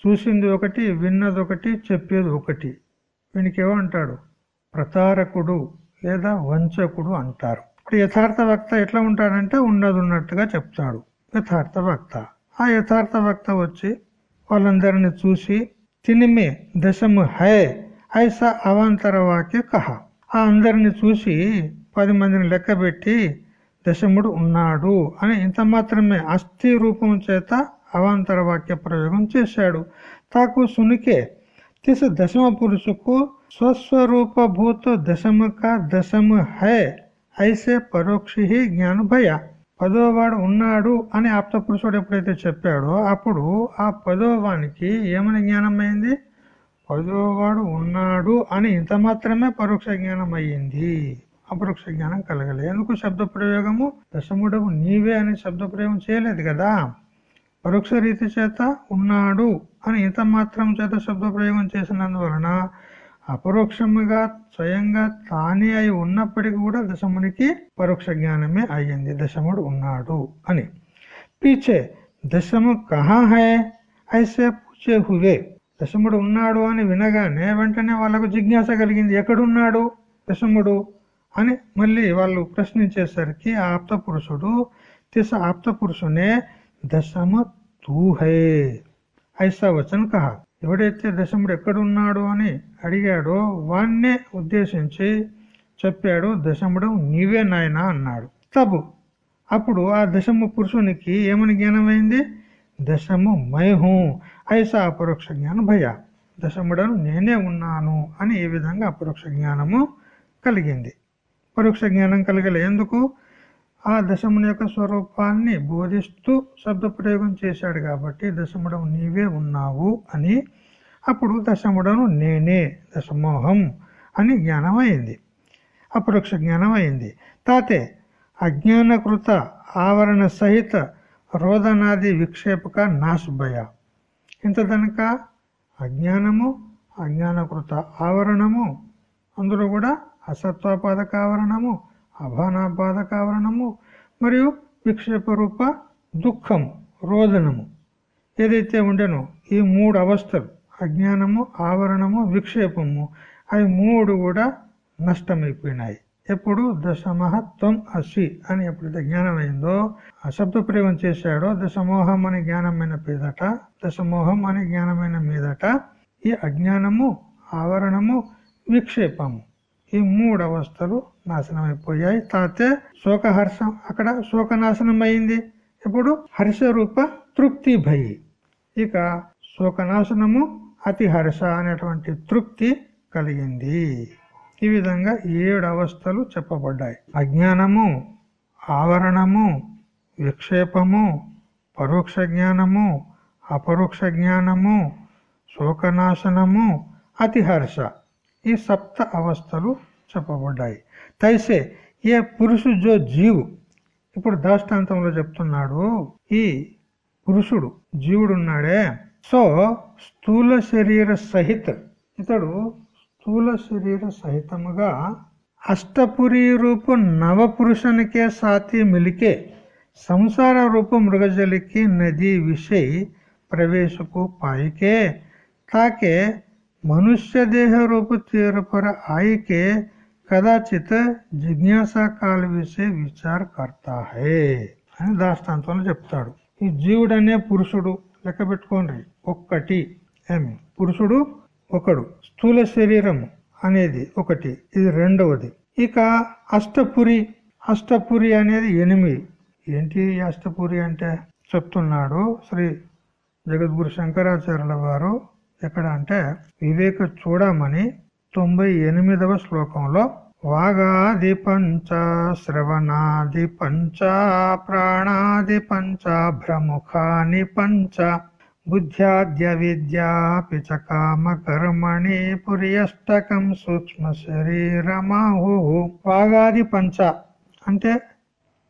చూసింది ఒకటి విన్నది ఒకటి చెప్పేది ఒకటి. వీనికేమంటాడు ప్రతారకుడు లేదా వంచకుడు అంటారు. ఇప్పుడు యథార్థ వక్త ఎట్లా ఉంటాడంటే ఉన్నది ఉన్నట్టుగా చెప్తాడు. యథార్థ వక్త. ఆ యథార్థ వక్త వచ్చి వాళ్ళందరిని చూసి తినిమే దశము హై ఐసా అవాంతర వాక్య కహ. ఆ అందరిని చూసి పది మందిని లెక్క పెట్టి దశముడు ఉన్నాడు అని ఇంత మాత్రమే అస్థి రూపం చేత అవాంతర వాక్య ప్రయోగం చేశాడు. తాకు సునికే తిస్ దశమ పురుషుకు స్వస్వరూపభూత దశమ కా దశమ హై ఐసే పరోక్షి జ్ఞాన భయ పదోవాడు ఉన్నాడు అని ఆప్త పురుషుడు ఎప్పుడైతే చెప్పాడో అప్పుడు ఆ పదోవానికి ఏమని జ్ఞానం అయింది పదోవాడు ఉన్నాడు అని ఇంత మాత్రమే పరోక్ష జ్ఞానం అయ్యింది అపరోక్ష జ్ఞానం కలగలే. ఎందుకు శబ్ద ప్రయోగము? దశముడము నీవే అని శబ్ద ప్రయోగం చేయలేదు కదా. పరోక్ష రీతి చేత ఉన్నాడు అని ఇంత మాత్రం చేత శబ్ద ప్రయోగం చేసినందువలన అపరోక్షముగా స్వయంగా తానే అయి ఉన్నప్పటికీ కూడా దశమునికి పరోక్ష జ్ఞానమే అయ్యింది. దశముడు ఉన్నాడు అని. పీచే దశము కహా హై? ఐసే పూచే హువే. దశముడు ఉన్నాడు అని వినగానే వెంటనే వాళ్ళకు జిజ్ఞాస కలిగింది. ఎక్కడున్నాడు దశముడు? అని మళ్ళీ వాళ్ళు ప్రశ్నించేసరికి ఆప్త పురుషుడు తిస ఆప్త పురుషునే దశమ తూహే. ఐసా వచన్ కహా. ఎవడైతే దశముడు ఎక్కడున్నాడు అని అడిగాడో వాన్నే ఉద్దేశించి చెప్పాడు దశముడు నీవే నాయన అన్నాడు. తబు అప్పుడు ఆ దశము పురుషునికి ఏమని జ్ఞానమైంది? దశము మైహూ ఐసా అపరోక్ష జ్ఞానం భయ. దశముడను నేనే ఉన్నాను అని ఈ విధంగా అపరోక్ష జ్ఞానము కలిగింది. పరోక్ష జ్ఞానం కలగలే ఎందుకు? ఆ దశముని యొక్క స్వరూపాన్ని బోధిస్తూ శబ్ద ప్రయోగం చేశాడు కాబట్టి దశముడము నీవే ఉన్నావు అని. అప్పుడు దశముడను నేనే దశమోహం అని జ్ఞానం అయింది అపరోక్ష జ్ఞానం అయింది తాతే అజ్ఞానకృత ఆవరణ సహిత రోదనాది విక్షేపక నాశుభయ ఇంత దనక అజ్ఞానము అజ్ఞానకృత ఆవరణము అందులో కూడా అసత్వాపాదక ఆవరణము అభానాపాదకావరణము మరియు విక్షేప రూప దుఃఖము రోదనము. ఏదైతే ఉండెనో ఈ మూడు అవస్థలు అజ్ఞానము ఆవరణము విక్షేపము అవి మూడు కూడా నష్టమైపోయినాయి. ఎప్పుడు దశమహత్వం అసి అని ఎప్పుడైతే జ్ఞానం అయిందో అశబ్ద ప్రయోగం చేశాడో దశమోహం అనే జ్ఞానమైన మీదట దశమోహం అనే జ్ఞానమైన మీదట ఈ అజ్ఞానము ఆవరణము విక్షేపము. ఈ మూడు అవస్థలు నాశనం అయిపోయాయి తాతే శోకహర్షం అక్కడ శోకనాశనం అయింది ఇప్పుడు హర్ష రూప తృప్తి భయి. ఇక శోకనాశనము అతి హర్ష అనేటువంటి తృప్తి కలిగింది. ఈ విధంగా ఏడు అవస్థలు చెప్పబడ్డాయి. అజ్ఞానము ఆవరణము విక్షేపము పరోక్ష జ్ఞానము అపరోక్ష జ్ఞానము శోకనాశనము అతిహర్ష ఈ సప్త అవస్థలు చెప్పబడ్డాయి. తైసే ఏ పురుషు జో జీవు? ఇప్పుడు దాష్టాంతంలో చెప్తున్నాడు ఈ పురుషుడు జీవుడున్నాడే. సో స్థూల శరీర సహిత ఇతడు స్థూల శరీర సహితముగా అష్టపురి రూపు నవపురుషనికే సాతి మిలికే సంసార రూపు మృగజలికి నది విషయ ప్రవేశకు పాయికే తాకే मनुष्य देह रूप तीर पर आई के కదాచిత్ జిజ్ఞాసా కాల విషయ విచార కర్తా హే అని దాస్తాంతంలో చెప్తాడు ఈ జీవుడు అనే పురుషుడు లెక్క పెట్టుకోండి ఒక్కటి ఏమి పురుషుడు ఒకడు స్థూల శరీరం అనేది ఒకటి ఇది రెండవది ఇక అష్టపురి అష్టపురి అనేది ఎనిమిది ఏంటి అష్టపురి అంటే చెప్తున్నాడు శ్రీ జగద్గురు శంకరాచార్యుల వారు ఎక్కడ అంటే వివేక చూడమని తొంభై ఎనిమిదవ శ్లోకంలో వాగాది పంచ శ్రవణాది పంచ ప్రాణాది పంచ భ్రముఖాని పంచ బుద్ధ్యాద్య విద్యాపి చ కర్మణి పురియష్టకం సూక్ష్మ శరీరమాహు. వాగాది పంచ అంటే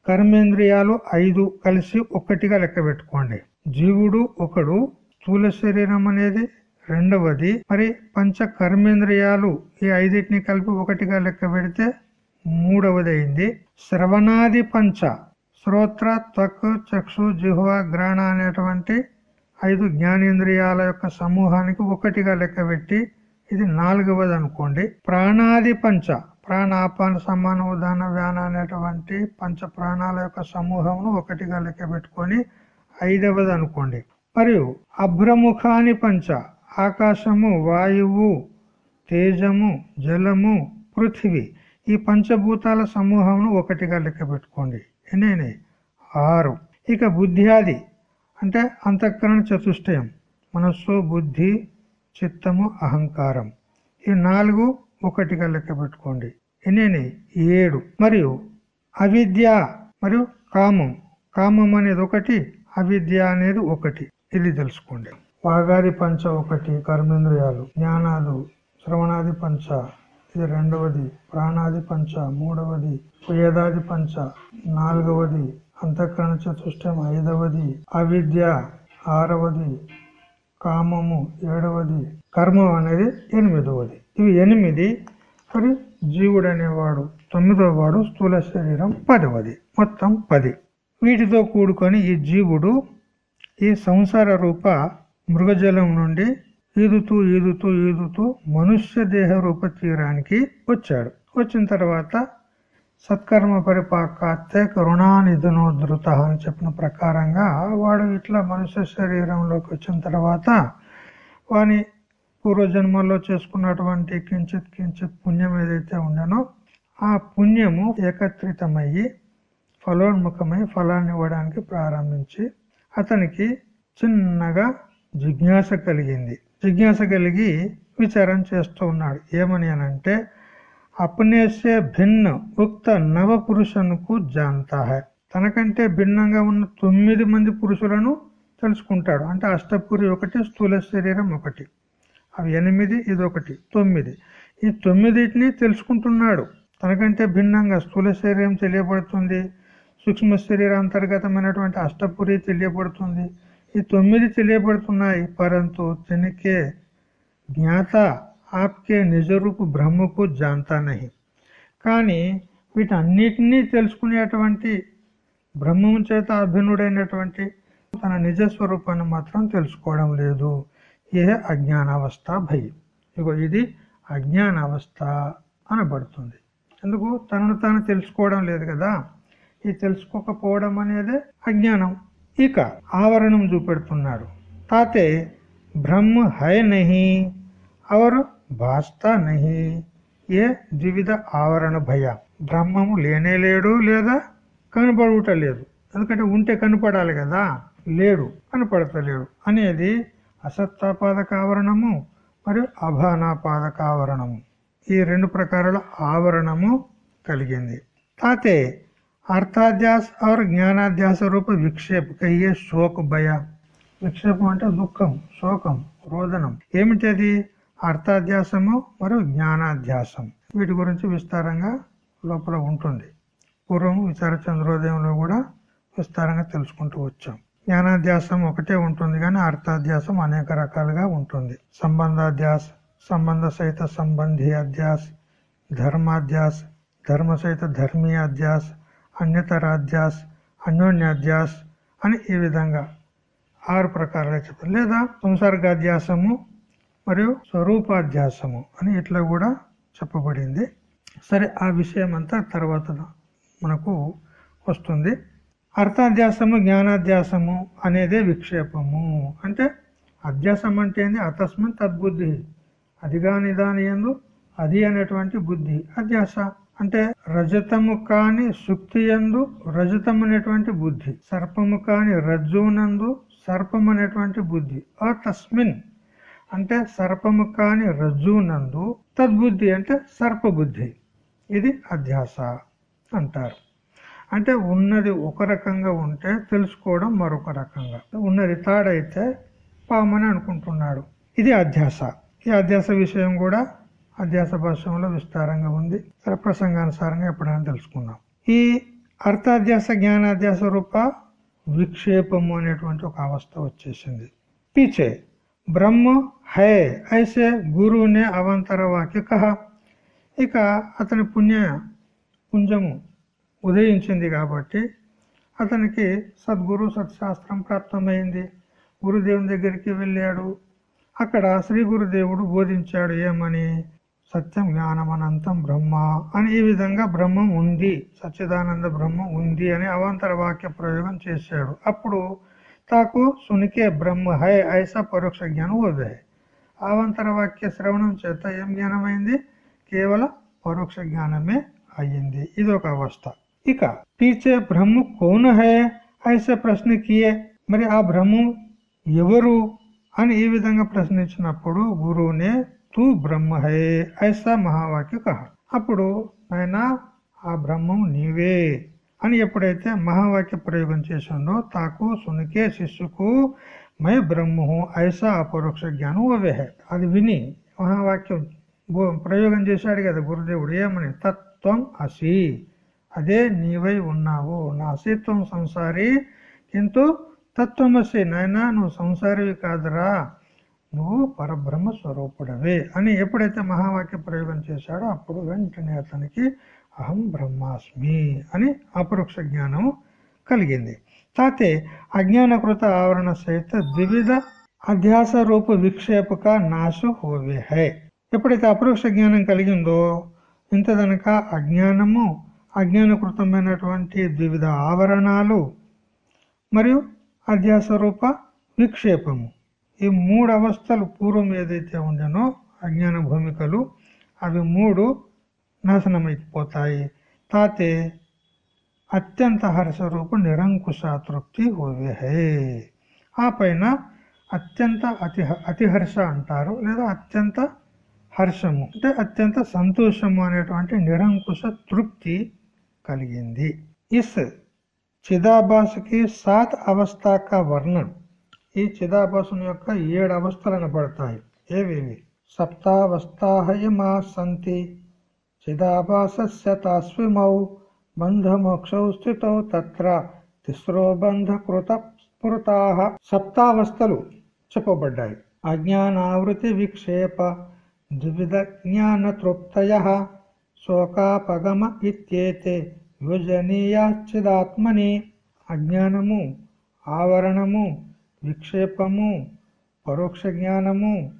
కర్మేంద్రియాలు ఐదు కలిసి ఒక్కటిగా లెక్క పెట్టుకోండి. జీవుడు ఒకడు స్థూల శరీరం అనేది రెండవది మరి పంచ కర్మేంద్రియాలు ఈ ఐదిటిని కలిపి ఒకటిగా లెక్క పెడితే మూడవది అయింది శ్రవణాది పంచ శ్రోత్ర త్వక్ చక్షు జిహ్వ గ్రహణ అనేటువంటి ఐదు జ్ఞానేంద్రియాల యొక్క సమూహానికి ఒకటిగా లెక్క పెట్టి ఇది నాలుగవది అనుకోండి ప్రాణాది పంచ ప్రాణాపాన సమాన ఉదాహరణ వ్యాన అనేటువంటి పంచ ప్రాణాల యొక్క సమూహమును ఒకటిగా లెక్క పెట్టుకొని ఐదవది అనుకోండి మరియు అభ్రముఖాని పంచ ఆకాశము వాయువు తేజము జలము పృథివీ. ఈ పంచభూతాల సమూహమును ఒకటిగా లెక్క పెట్టుకోండి. ఎన్ని ఆరు. ఇక బుద్ధ్యాది అంటే అంతఃకరణ చతుష్టయం మనస్సు బుద్ధి చిత్తము అహంకారం. ఈ నాలుగు ఒకటిగా లెక్క పెట్టుకోండి. ఎన్ని ఏడు. మరియు అవిద్య మరియు కామం. కామం అనేది ఒకటి అవిద్య అనేది ఒకటి. ఇది తెలుసుకోండి. పాగారి పంచ ఒకటి కర్మేంద్రియాలు జ్ఞానాలు శ్రవణాది పంచ ఇది రెండవది ప్రాణాది పంచ మూడవది వేదాది పంచ నాలుగవది అంతఃకరణ చతుష్టయం ఐదవది అవిద్య ఆరవది కామము ఏడవది కర్మం అనేది ఎనిమిదవది. ఇవి ఎనిమిది మరి జీవుడు అనేవాడు తొమ్మిదవ వాడు స్థూల శరీరం పదవది మొత్తం పది. వీటితో కూడుకొని ఈ జీవుడు ఈ సంసార రూప మృగజలం నుండి ఈదుతూ ఈదుతూ ఈదుతూ మనుష్య దేహ రూప తీరానికి వచ్చాడు. వచ్చిన తర్వాత సత్కర్మ పరిపాకాత్తే కరుణానిధనోధృత అని చెప్పిన ప్రకారంగా వాడు ఇట్లా మనుష్య శరీరంలోకి వచ్చిన తర్వాత వాని పూర్వజన్మల్లో చేసుకున్నటువంటి కించిత్ కించిత్ పుణ్యం ఏదైతే ఉండనో ఆ పుణ్యము ఏకత్రితమయ్యి ఫలోన్ముఖమై ఫలాన్ని ఇవ్వడానికి ప్రారంభించి అతనికి చిన్నగా జిజ్ఞాస కలిగింది. జిజ్ఞాస కలిగి విచారం చేస్తూ ఉన్నాడు. ఏమని అనంటే అప్నేసే భిన్న ఉక్త నవ పురుషనుకు జాంతా. హై తనకంటే భిన్నంగా ఉన్న తొమ్మిది మంది పురుషులను తెలుసుకుంటాడు. అంటే అష్టపురి ఒకటి స్థూల శరీరం ఒకటి. అవి ఎనిమిది ఇదొకటి తొమ్మిది. ఈ తొమ్మిదిటిని తెలుసుకుంటున్నాడు. తనకంటే భిన్నంగా స్థూల శరీరం తెలియబడుతుంది. సూక్ష్మ శరీర అంతర్గతమైనటువంటి అష్టపురి తెలియబడుతుంది. ఈ తొమ్మిది తెలియబడుతున్నాయి పరంతు తినకే జ్ఞాత ఆప్కే నిజరూపు బ్రహ్మకు జాంతా నహి. కానీ వీటన్నిటినీ తెలుసుకునేటువంటి బ్రహ్మం చేత అభినుడైనటువంటి తన నిజ స్వరూపాన్ని మాత్రం తెలుసుకోవడం లేదు. ఏ అజ్ఞానావస్థ భయం. ఇగో ఇది అజ్ఞానావస్థ అనబడుతుంది. ఎందుకు? తనను తాను తెలుసుకోవడం లేదు కదా. ఈ తెలుసుకోకపోవడం అనేది అజ్ఞానం. ఇక ఆవరణం చూపెడుతున్నాడు. తాతే బ్రహ్మ హై నహి అవరు భాస్తా నహి. ఏ ద్వివిధ ఆవరణ భయ? బ్రహ్మము లేనే లేడు లేదా? కనపడుట లేదు ఎందుకంటే ఉంటే కనపడాలి కదా? లేడు కనపడతలేడు అనేది అసత్తాపాదక ఆవరణము మరియు అభానాపాదక ఆవరణము. ఈ రెండు ప్రకారాల ఆవరణము కలిగింది. తాతే అర్థాధ్యాస్ और జ్ఞానాధ్యాస రూప విక్షేప్. కయ్యే శోక్ భయ. విక్షేపం అంటే దుఃఖం శోకం రోదనం. ఏమిటది? అర్థాధ్యాసము మరియు జ్ఞానాధ్యాసం. వీటి గురించి విస్తారంగా లోపల ఉంటుంది. పూర్వం విచార చంద్రోదయంలో కూడా విస్తారంగా తెలుసుకుంటూ వచ్చాం. జ్ఞానాధ్యాసం ఒకటే ఉంటుంది కానీ అర్థాధ్యాసం అనేక రకాలుగా ఉంటుంది. సంబంధాధ్యాస సంబంధ సహిత సంబంధి అధ్యాస్ ధర్మాధ్యాస్ ధర్మ సహిత ధర్మీయాధ్యాస్ అన్యతరాధ్యాస్ అన్యోన్యాధ్యాస్ అని ఈ విధంగా ఆరు ప్రకారాలు చెప్తారు. లేదా సంసర్గాధ్యాసము మరియు స్వరూపాధ్యాసము అని ఇట్లా కూడా చెప్పబడింది. సరే ఆ విషయం అంతా తర్వాత మనకు వస్తుంది. అర్థాధ్యాసము జ్ఞానాధ్యాసము అనేదే విక్షేపము. అంటే అధ్యాసం అంటే ఏంది? అతస్మిన్ తద్బుద్ధి. అదిగా నిదాని ఎందు అది అనేటువంటి బుద్ధి. అధ్యాస. అంటే రజతము కాని శుక్తి ఎందు రజతం అనేటువంటి బుద్ధి సర్పము కాని రజ్జువునందు సర్పం అనేటువంటి బుద్ధి. ఆ తస్మిన్ అంటే సర్పము కాని రజ్జువునందు తద్బుద్ధి అంటే సర్పబుద్ధి. ఇది అధ్యాస అంటారు. అంటే ఉన్నది ఒక రకంగా ఉంటే తెలుసుకోవడం మరొక రకంగా. ఉన్నది తాడైతే పామని అనుకుంటున్నాడు. ఇది అధ్యాస. ఈ అధ్యాస విషయం కూడా అధ్యాస భాషంలో విస్తారంగా ఉంది. ప్రసంగానుసారంగా ఎప్పుడైనా తెలుసుకుందాం. ఈ అర్థాధ్యాస జ్ఞానాధ్యాస రూప విక్షేపము అనేటువంటి ఒక అవస్థ వచ్చేసింది. పీచే బ్రహ్మ హై ఐసే గురువునే అవంతర వాక్య కహ ఇక అతని పుణ్య పుంజము ఉదయించింది కాబట్టి అతనికి సద్గురు సత్శాస్త్రం ప్రాప్తమైంది. గురుదేవుని దగ్గరికి వెళ్ళాడు. అక్కడ శ్రీ గురుదేవుడు బోధించాడు ఏమని? సత్యం జ్ఞానం అనంతం బ్రహ్మ అని ఈ విధంగా బ్రహ్మం ఉంది. సచ్చిదానంద బ్రహ్మం ఉంది అని అవాంతర వాక్య ప్రయోగం చేశాడు. అప్పుడు తాకు సునికే బ్రహ్మ హై ఐసా పరోక్ష జ్ఞానం ఓవే అవాంతర వాక్య శ్రవణం చేత ఏం జ్ఞానమైంది? కేవలం పరోక్ష జ్ఞానమే అయ్యింది. ఇది ఒక అవస్థ. ఇక పీచే బ్రహ్మ కోన హే? ఐసే ప్రశ్న కియే? మరి ఆ బ్రహ్మం ఎవరు? అని ఈ విధంగా ప్రశ్నించినప్పుడు గురువునే తూ బ్రహ్మ హే ఐసా మహావాక్య కహ అప్పుడు ఆయన ఆ బ్రహ్మం నీవే అని ఎప్పుడైతే మహావాక్య ప్రయోగం చేసిండో తాకు సునికే శిష్యుకు మై బ్రహ్మహు ఐసా అపరోక్ష జ్ఞానం ఓవే అది విని మహావాక్యం ప్రయోగం చేశాడు కదా గురుదేవుడు ఏమని? తత్వం అసి అదే నీవై ఉన్నావు నా అసిత్వం సంసారి కింటూ తత్వమసి నాయన నువ్వు సంసారివి కాదురా నువ్వు పరబ్రహ్మ స్వరూపుడవే అని ఎప్పుడైతే మహావాక్య ప్రయోగం చేశాడో అప్పుడు వెంటనే అతనికి అహం బ్రహ్మాస్మి అని అపరోక్ష జ్ఞానం కలిగింది. తాతే అజ్ఞానకృత ఆవరణ సహిత ద్వివిధ అధ్యాస రూప విక్షేపక నాశు హోవే హై ఎప్పుడైతే అపరోక్ష జ్ఞానం కలిగిందో ఇంతదనక అజ్ఞానము అజ్ఞానకృతమైనటువంటి వివిధ ఆవరణాలు మరియు అధ్యాస రూప విక్షేపము. ఈ మూడు అవస్థలు పూర్వం ఏదైతే ఉండేనో అజ్ఞాన భూమికలు అవి మూడు నాశనమైపోతాయి. తాతే అత్యంత హర్షరూపు నిరంకుశ తృప్తి హోవే. హే ఆ పైన అత్యంత అతి అతిహర్ష అంటారు లేదా అత్యంత హర్షము అంటే అత్యంత సంతోషము అనేటువంటి నిరంకుశ తృప్తి కలిగింది. ఇస్ చిదాభాసకి సాత్ అవస్థాక వర్ణం. ఈ చిదాభాసం యొక్క ఏడు అవస్థలను ఏవేవి? సప్తావస్థాహయమా సంతి చిదాభాసస్య తాస్విమౌ బంధమోక్షౌ స్థితౌ తత్ర తిస్రో బంధకృత స్ఫురతా సప్తావస్థలు చెప్పబడ్డాయి. అజ్ఞానావృతి విక్షేప ద్విధ జ్ఞానతృప్తయ శోకాపగమ ఇత్యేతే యోజనీయాచిదాత్మని అజ్ఞానము ఆవరణము విక్షేపము పరోక్ష జ్ఞానము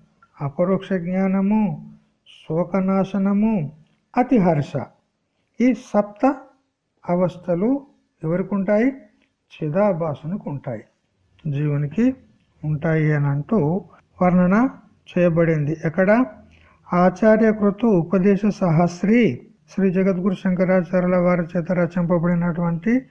అపరోక్ష జ్ఞానము శోకనాశనము అతిహర్ష. ఈ సప్త అవస్థలు ఎవరికి ఉంటాయి చిదాభాసునికి ఉంటాయి జీవునికి ఉంటాయి అని అంటూ వర్ణన చేయబడింది. ఎక్కడ? ఆచార్యకృత ఉపదేశ సహస్రి శ్రీ జగద్గురు శంకరాచార్యుల వారి చేత రచింపబడినటువంటి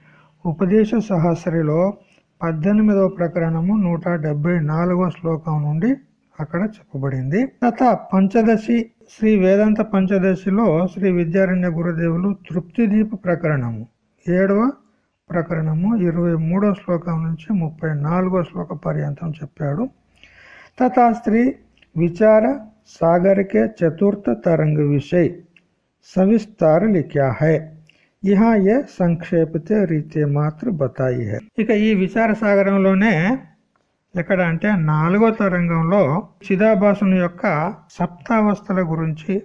ఉపదేశ సహస్రిలో పద్దెనిమిదవ ప్రకరణము నూట డెబ్బై నాలుగవ శ్లోకం నుండి అక్కడ చెప్పబడింది. తత పంచదశి శ్రీ వేదాంత పంచదశిలో శ్రీ విద్యారణ్య గురుదేవులు తృప్తి దీప ప్రకరణము. ఏడవ ప్రకరణము ఇరవై మూడవ శ్లోకం నుంచి ముప్పై నాలుగవ శ్లోక పర్యంతం చెప్పాడు. తథా స్త్రీ విచార సాగరికే చతుర్థ తరంగ విషయ సవిస్తార లిఖ్యా హై ఇహా ఏ సంక్షేపిత రీతి మాత్రం బతాయి హే. ఇక ఈ విచార సాగరంలోనే ఎక్కడ అంటే నాలుగో తరంగంలో చిదాభాసుని యొక్క సప్తావస్థల గురించి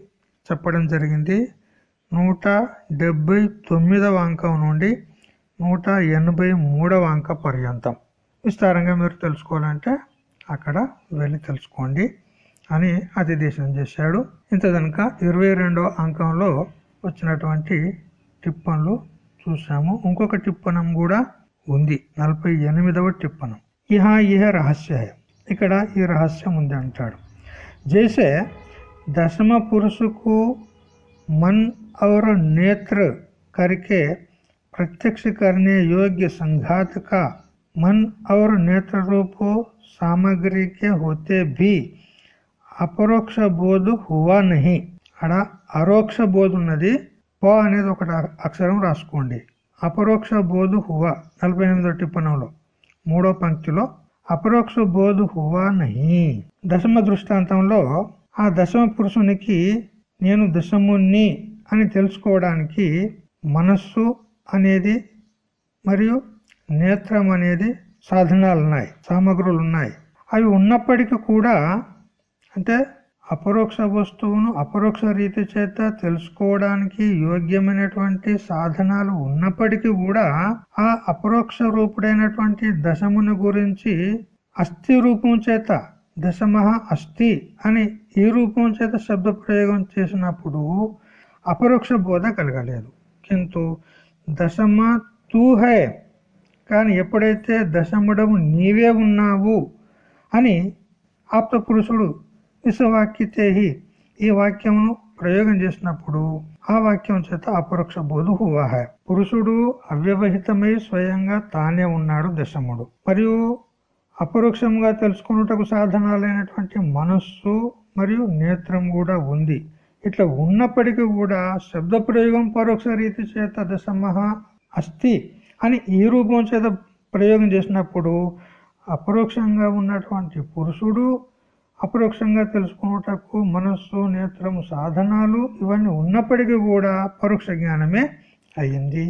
చెప్పడం జరిగింది. నూట డెబ్బై తొమ్మిదవ అంకం నుండి నూట ఎనభై మూడవ అంక పర్యంతం. విస్తారంగా మీరు తెలుసుకోవాలంటే అక్కడ వెళ్ళి తెలుసుకోండి అని అతిదేశం చేశాడు. ఇంత కనుక ఇరవై రెండవ అంకంలో వచ్చినటువంటి టిప్పన్లు చూసాము ఇంకొక టిప్పణం కూడా ఉంది నలభై ఎనిమిదవ టిప్పణం ఇహ ఇహ రహస్య ఇక్కడ ఈ రహస్యం ఉంది అంటాడు జైసే దశమ పురుషుకు మన్ और नेत्र करके प्रत्यक्ष करने योग्य संघात का मन और नेत्र रूप सामग्री के होते भी అపరోక్ష బోధు హువా నహి అడ అరోక్ష బోధ ఉన్నది ప అనేది ఒకటి అక్షరం రాసుకోండి. అపరోక్ష బోధు హువ నలభై ఎనిమిదో టిప్పణంలో. మూడో పంక్తిలో అపరోక్ష బోధు హువా నహి. దశమ దృష్టాంతంలో ఆ దశమ పురుషునికి నేను దశముని అని తెలుసుకోవడానికి మనస్సు అనేది మరియు నేత్రం అనేది సాధనాలు ఉన్నాయి సామగ్రులు ఉన్నాయి అవి ఉన్నప్పటికీ కూడా అంటే అపరోక్ష వస్తువును అపరోక్ష రీతి చేత తెలుసుకోవడానికి యోగ్యమైనటువంటి సాధనాలు ఉన్నప్పటికీ కూడా ఆ అపరోక్ష రూపుడైనటువంటి దశమును గురించి అస్థి రూపం చేత దశమహ అస్థి అని ఈ రూపం చేత శబ్ద ప్రయోగం చేసినప్పుడు అపరోక్ష బోధ కలగలేదు. కింటు దశమ తూ హై కానీ ఎప్పుడైతే దశముడము నీవే ఉన్నావు అని ఆప్త పురుషుడు విశ్వవాక్యతేహి ఈ వాక్యమును ప్రయోగం చేసినప్పుడు ఆ వాక్యం చేత అపరోక్ష బోధు హువాహ. పురుషుడు అవ్యవహితమై స్వయంగా తానే ఉన్నాడు దశముడు. మరియు అపరోక్షంగా తెలుసుకున్నటకు సాధనాలైనటువంటి మనస్సు మరియు నేత్రం కూడా ఉంది. ఇట్లా ఉన్నప్పటికీ కూడా శబ్ద ప్రయోగం పరోక్ష రీతి చేత దశమహ అస్థి అని ఈ రూపం చేత ప్రయోగం చేసినప్పుడు అపరోక్షంగా ఉన్నటువంటి పురుషుడు అపరోక్షంగా తెలుసుకున్నటకు మనస్సు నేత్రము సాధనాలు ఇవన్నీ ఉన్నప్పటికీ కూడా పరోక్ష జ్ఞానమే అయ్యింది.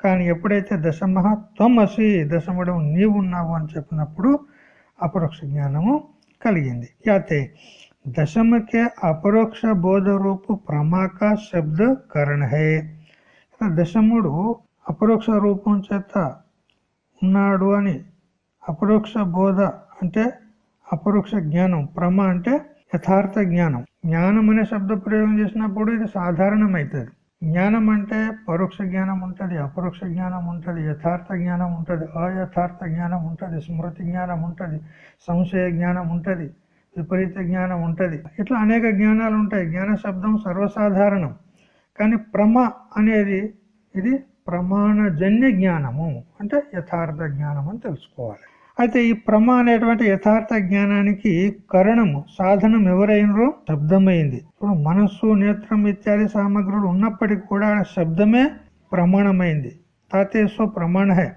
కానీ ఎప్పుడైతే దశమహ త్వమసి దశముడు నీవు ఉన్నావు అని చెప్పినప్పుడు అపరోక్ష జ్ఞానము కలిగింది. యాతే దశమకే అపరోక్ష బోధ రూపు ప్రమాక శబ్ద కరణ హే దశముడు అపరోక్ష రూపం చేత ఉన్నాడు అని అపరోక్ష బోధ అంటే అపరోక్ష జ్ఞానం. ప్రమ అంటే యథార్థ జ్ఞానం. జ్ఞానం అనే శబ్ద ప్రయోగం చేసినప్పుడు ఇది సాధారణమైతుంది. జ్ఞానం అంటే పరోక్ష జ్ఞానం ఉంటుంది అపరోక్ష జ్ఞానం ఉంటుంది యథార్థ జ్ఞానం ఉంటుంది అయథార్థ జ్ఞానం ఉంటుంది స్మృతి జ్ఞానం ఉంటుంది సంశయ జ్ఞానం ఉంటుంది విపరీత జ్ఞానం ఉంటుంది. ఇట్లా అనేక జ్ఞానాలు ఉంటాయి. జ్ఞాన శబ్దం సర్వసాధారణం. కానీ ప్రమ అనేది ఇది ప్రమాణజన్య జ్ఞానము. అంటే యథార్థ జ్ఞానం అని తెలుసుకోవాలి. అయితే ఈ ప్రమ అనేటువంటి యథార్థ జ్ఞానానికి కరణము సాధనం ఎవరైనరో శబ్దమైంది. ఇప్పుడు మనస్సు నేత్రం ఇత్యాది సామగ్రులు ఉన్నప్పటికీ కూడా శబ్దమే ప్రమాణమైంది. తాతేశ్వ ప్రమాణ హే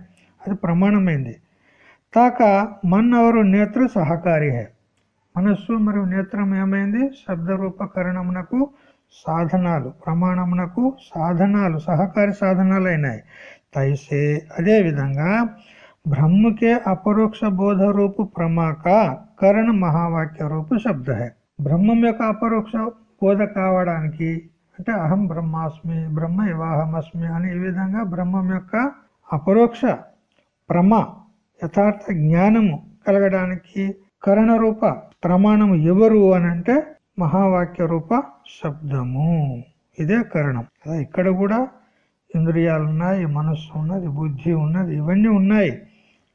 అది ప్రమాణమైంది. తాక మన్ అవరు నేత్ర సహకారి. హే మనస్సు మరియు నేత్రం ఏమైంది? శబ్దరూపకరణమునకు సాధనాలు ప్రమాణమునకు సాధనాలు సహకారి సాధనాలు అయినాయి. తైసే బ్రహ్మకే అపరోక్ష బోధ రూపు ప్రమాక కరణ మహావాక్య రూపు శబ్ద హే బ్రహ్మం యొక్క అపరోక్ష బోధ కావడానికి అంటే అహం బ్రహ్మాస్మి బ్రహ్మ ఇవాహమస్మి అని ఈ విధంగా బ్రహ్మం యొక్క అపరోక్ష ప్రమ యథార్థ జ్ఞానము కలగడానికి కరణ రూప ప్రమాణము ఎవరు అని అంటే మహావాక్య రూప శబ్దము. ఇదే కరణం. ఇక్కడ కూడా ఇంద్రియాలు ఉన్నాయి మనస్సు ఉన్నది బుద్ధి ఉన్నది ఇవన్నీ ఉన్నాయి.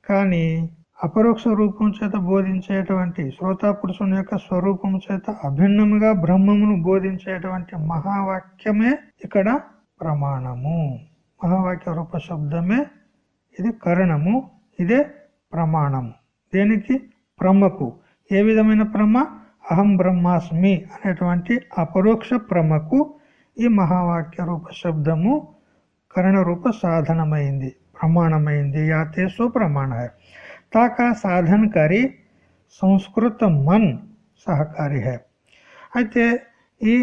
కానీ అపరోక్ష రూపం చేత బోధించేటువంటి శ్రోతాపురుషుని యొక్క స్వరూపం చేత అభిన్నముగా బ్రహ్మమును బోధించేటువంటి మహావాక్యమే ఇక్కడ ప్రమాణము. మహావాక్య రూప శబ్దమే ఇది కరణము ఇదే ప్రమాణము. దేనికి? ప్రమకు ఏ విధమైన ప్రమ అహం బ్రహ్మాస్మి అనేటువంటి అపరోక్ష ప్రమకు ఈ మహావాక్య రూప శబ్దము కరణ రూప సాధనమైంది. ప్రమాణమైంది యాతే సుప్రమాణ తాక సాధనకారి సంస్కృత మన్ సహకారి హై అయితే ఈ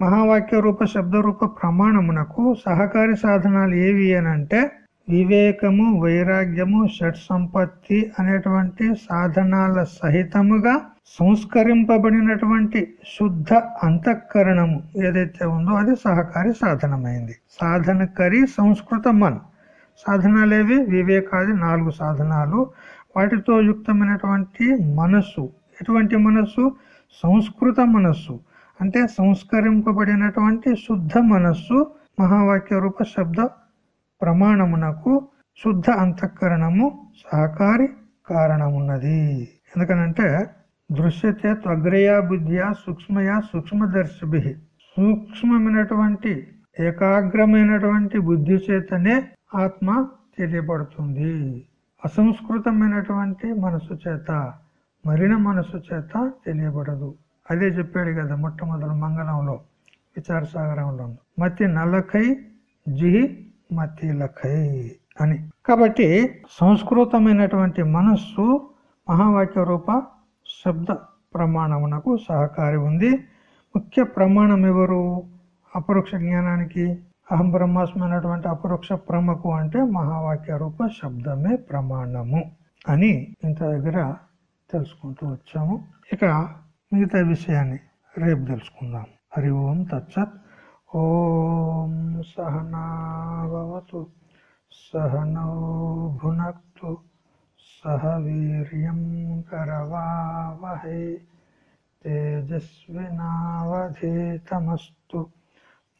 మహావాక్య రూప శబ్ద రూప ప్రమాణమునకు సహకారి సాధనాలు ఏవి అని అంటే వివేకము వైరాగ్యము షట్ సంపత్తి అనేటువంటి సాధనాల సహితముగా సంస్కరింపబడినటువంటి శుద్ధ అంతఃకరణము ఏదైతే ఉందో అది సహకారి సాధనమైంది సాధనకరి సంస్కృత మన్ సాధనాలేవి వివేకాది నాలుగు సాధనాలు. వాటితో యుక్తమైనటువంటి మనస్సు. ఎటువంటి మనస్సు? సంస్కృత మనస్సు. అంటే సంస్కరింపబడినటువంటి శుద్ధ మనస్సు. మహావాక్య రూప శబ్ద ప్రమాణమునకు శుద్ధ అంతఃకరణము సహకారి కారణమున్నది. ఎందుకనంటే దృశ్యతే త్వగ్రయా బుద్ధియా సూక్ష్మయా సూక్ష్మదర్శిభి. సూక్ష్మమైనటువంటి ఏకాగ్రమైనటువంటి బుద్ధి చేతనే ఆత్మ తెలియబడుతుంది. అసంస్కృతమైనటువంటి మనసు చేత మరిన మనసు చేత తెలియబడదు. అదే చెప్పాడు కదా మొట్టమొదటి మంగళంలో విచారసాగరంలో. మతి నలకై జిహి మతి లఖై అని. కాబట్టి సంస్కృతమైనటువంటి మనస్సు మహావాక్య రూప శబ్ద ప్రమాణమునకు సహకారి ఉంది. ముఖ్య ప్రమాణం ఎవరు? అపరోక్ష జ్ఞానానికి అహం బ్రహ్మాస్మైనటువంటి అపరోక్ష ప్రమకు అంటే మహావాక్య రూప శబ్దమే ప్రమాణము అని ఇంత దగ్గర తెలుసుకుంటూ వచ్చాము. ఇక మిగతా విషయాన్ని రేపు తెలుసుకుందాం. హరి ఓం తచ్చత్ ఓం సహనావతు సహనౌ భునక్తు సహ వీర్యం కరవావహే తేజస్వినావధీతమస్తు.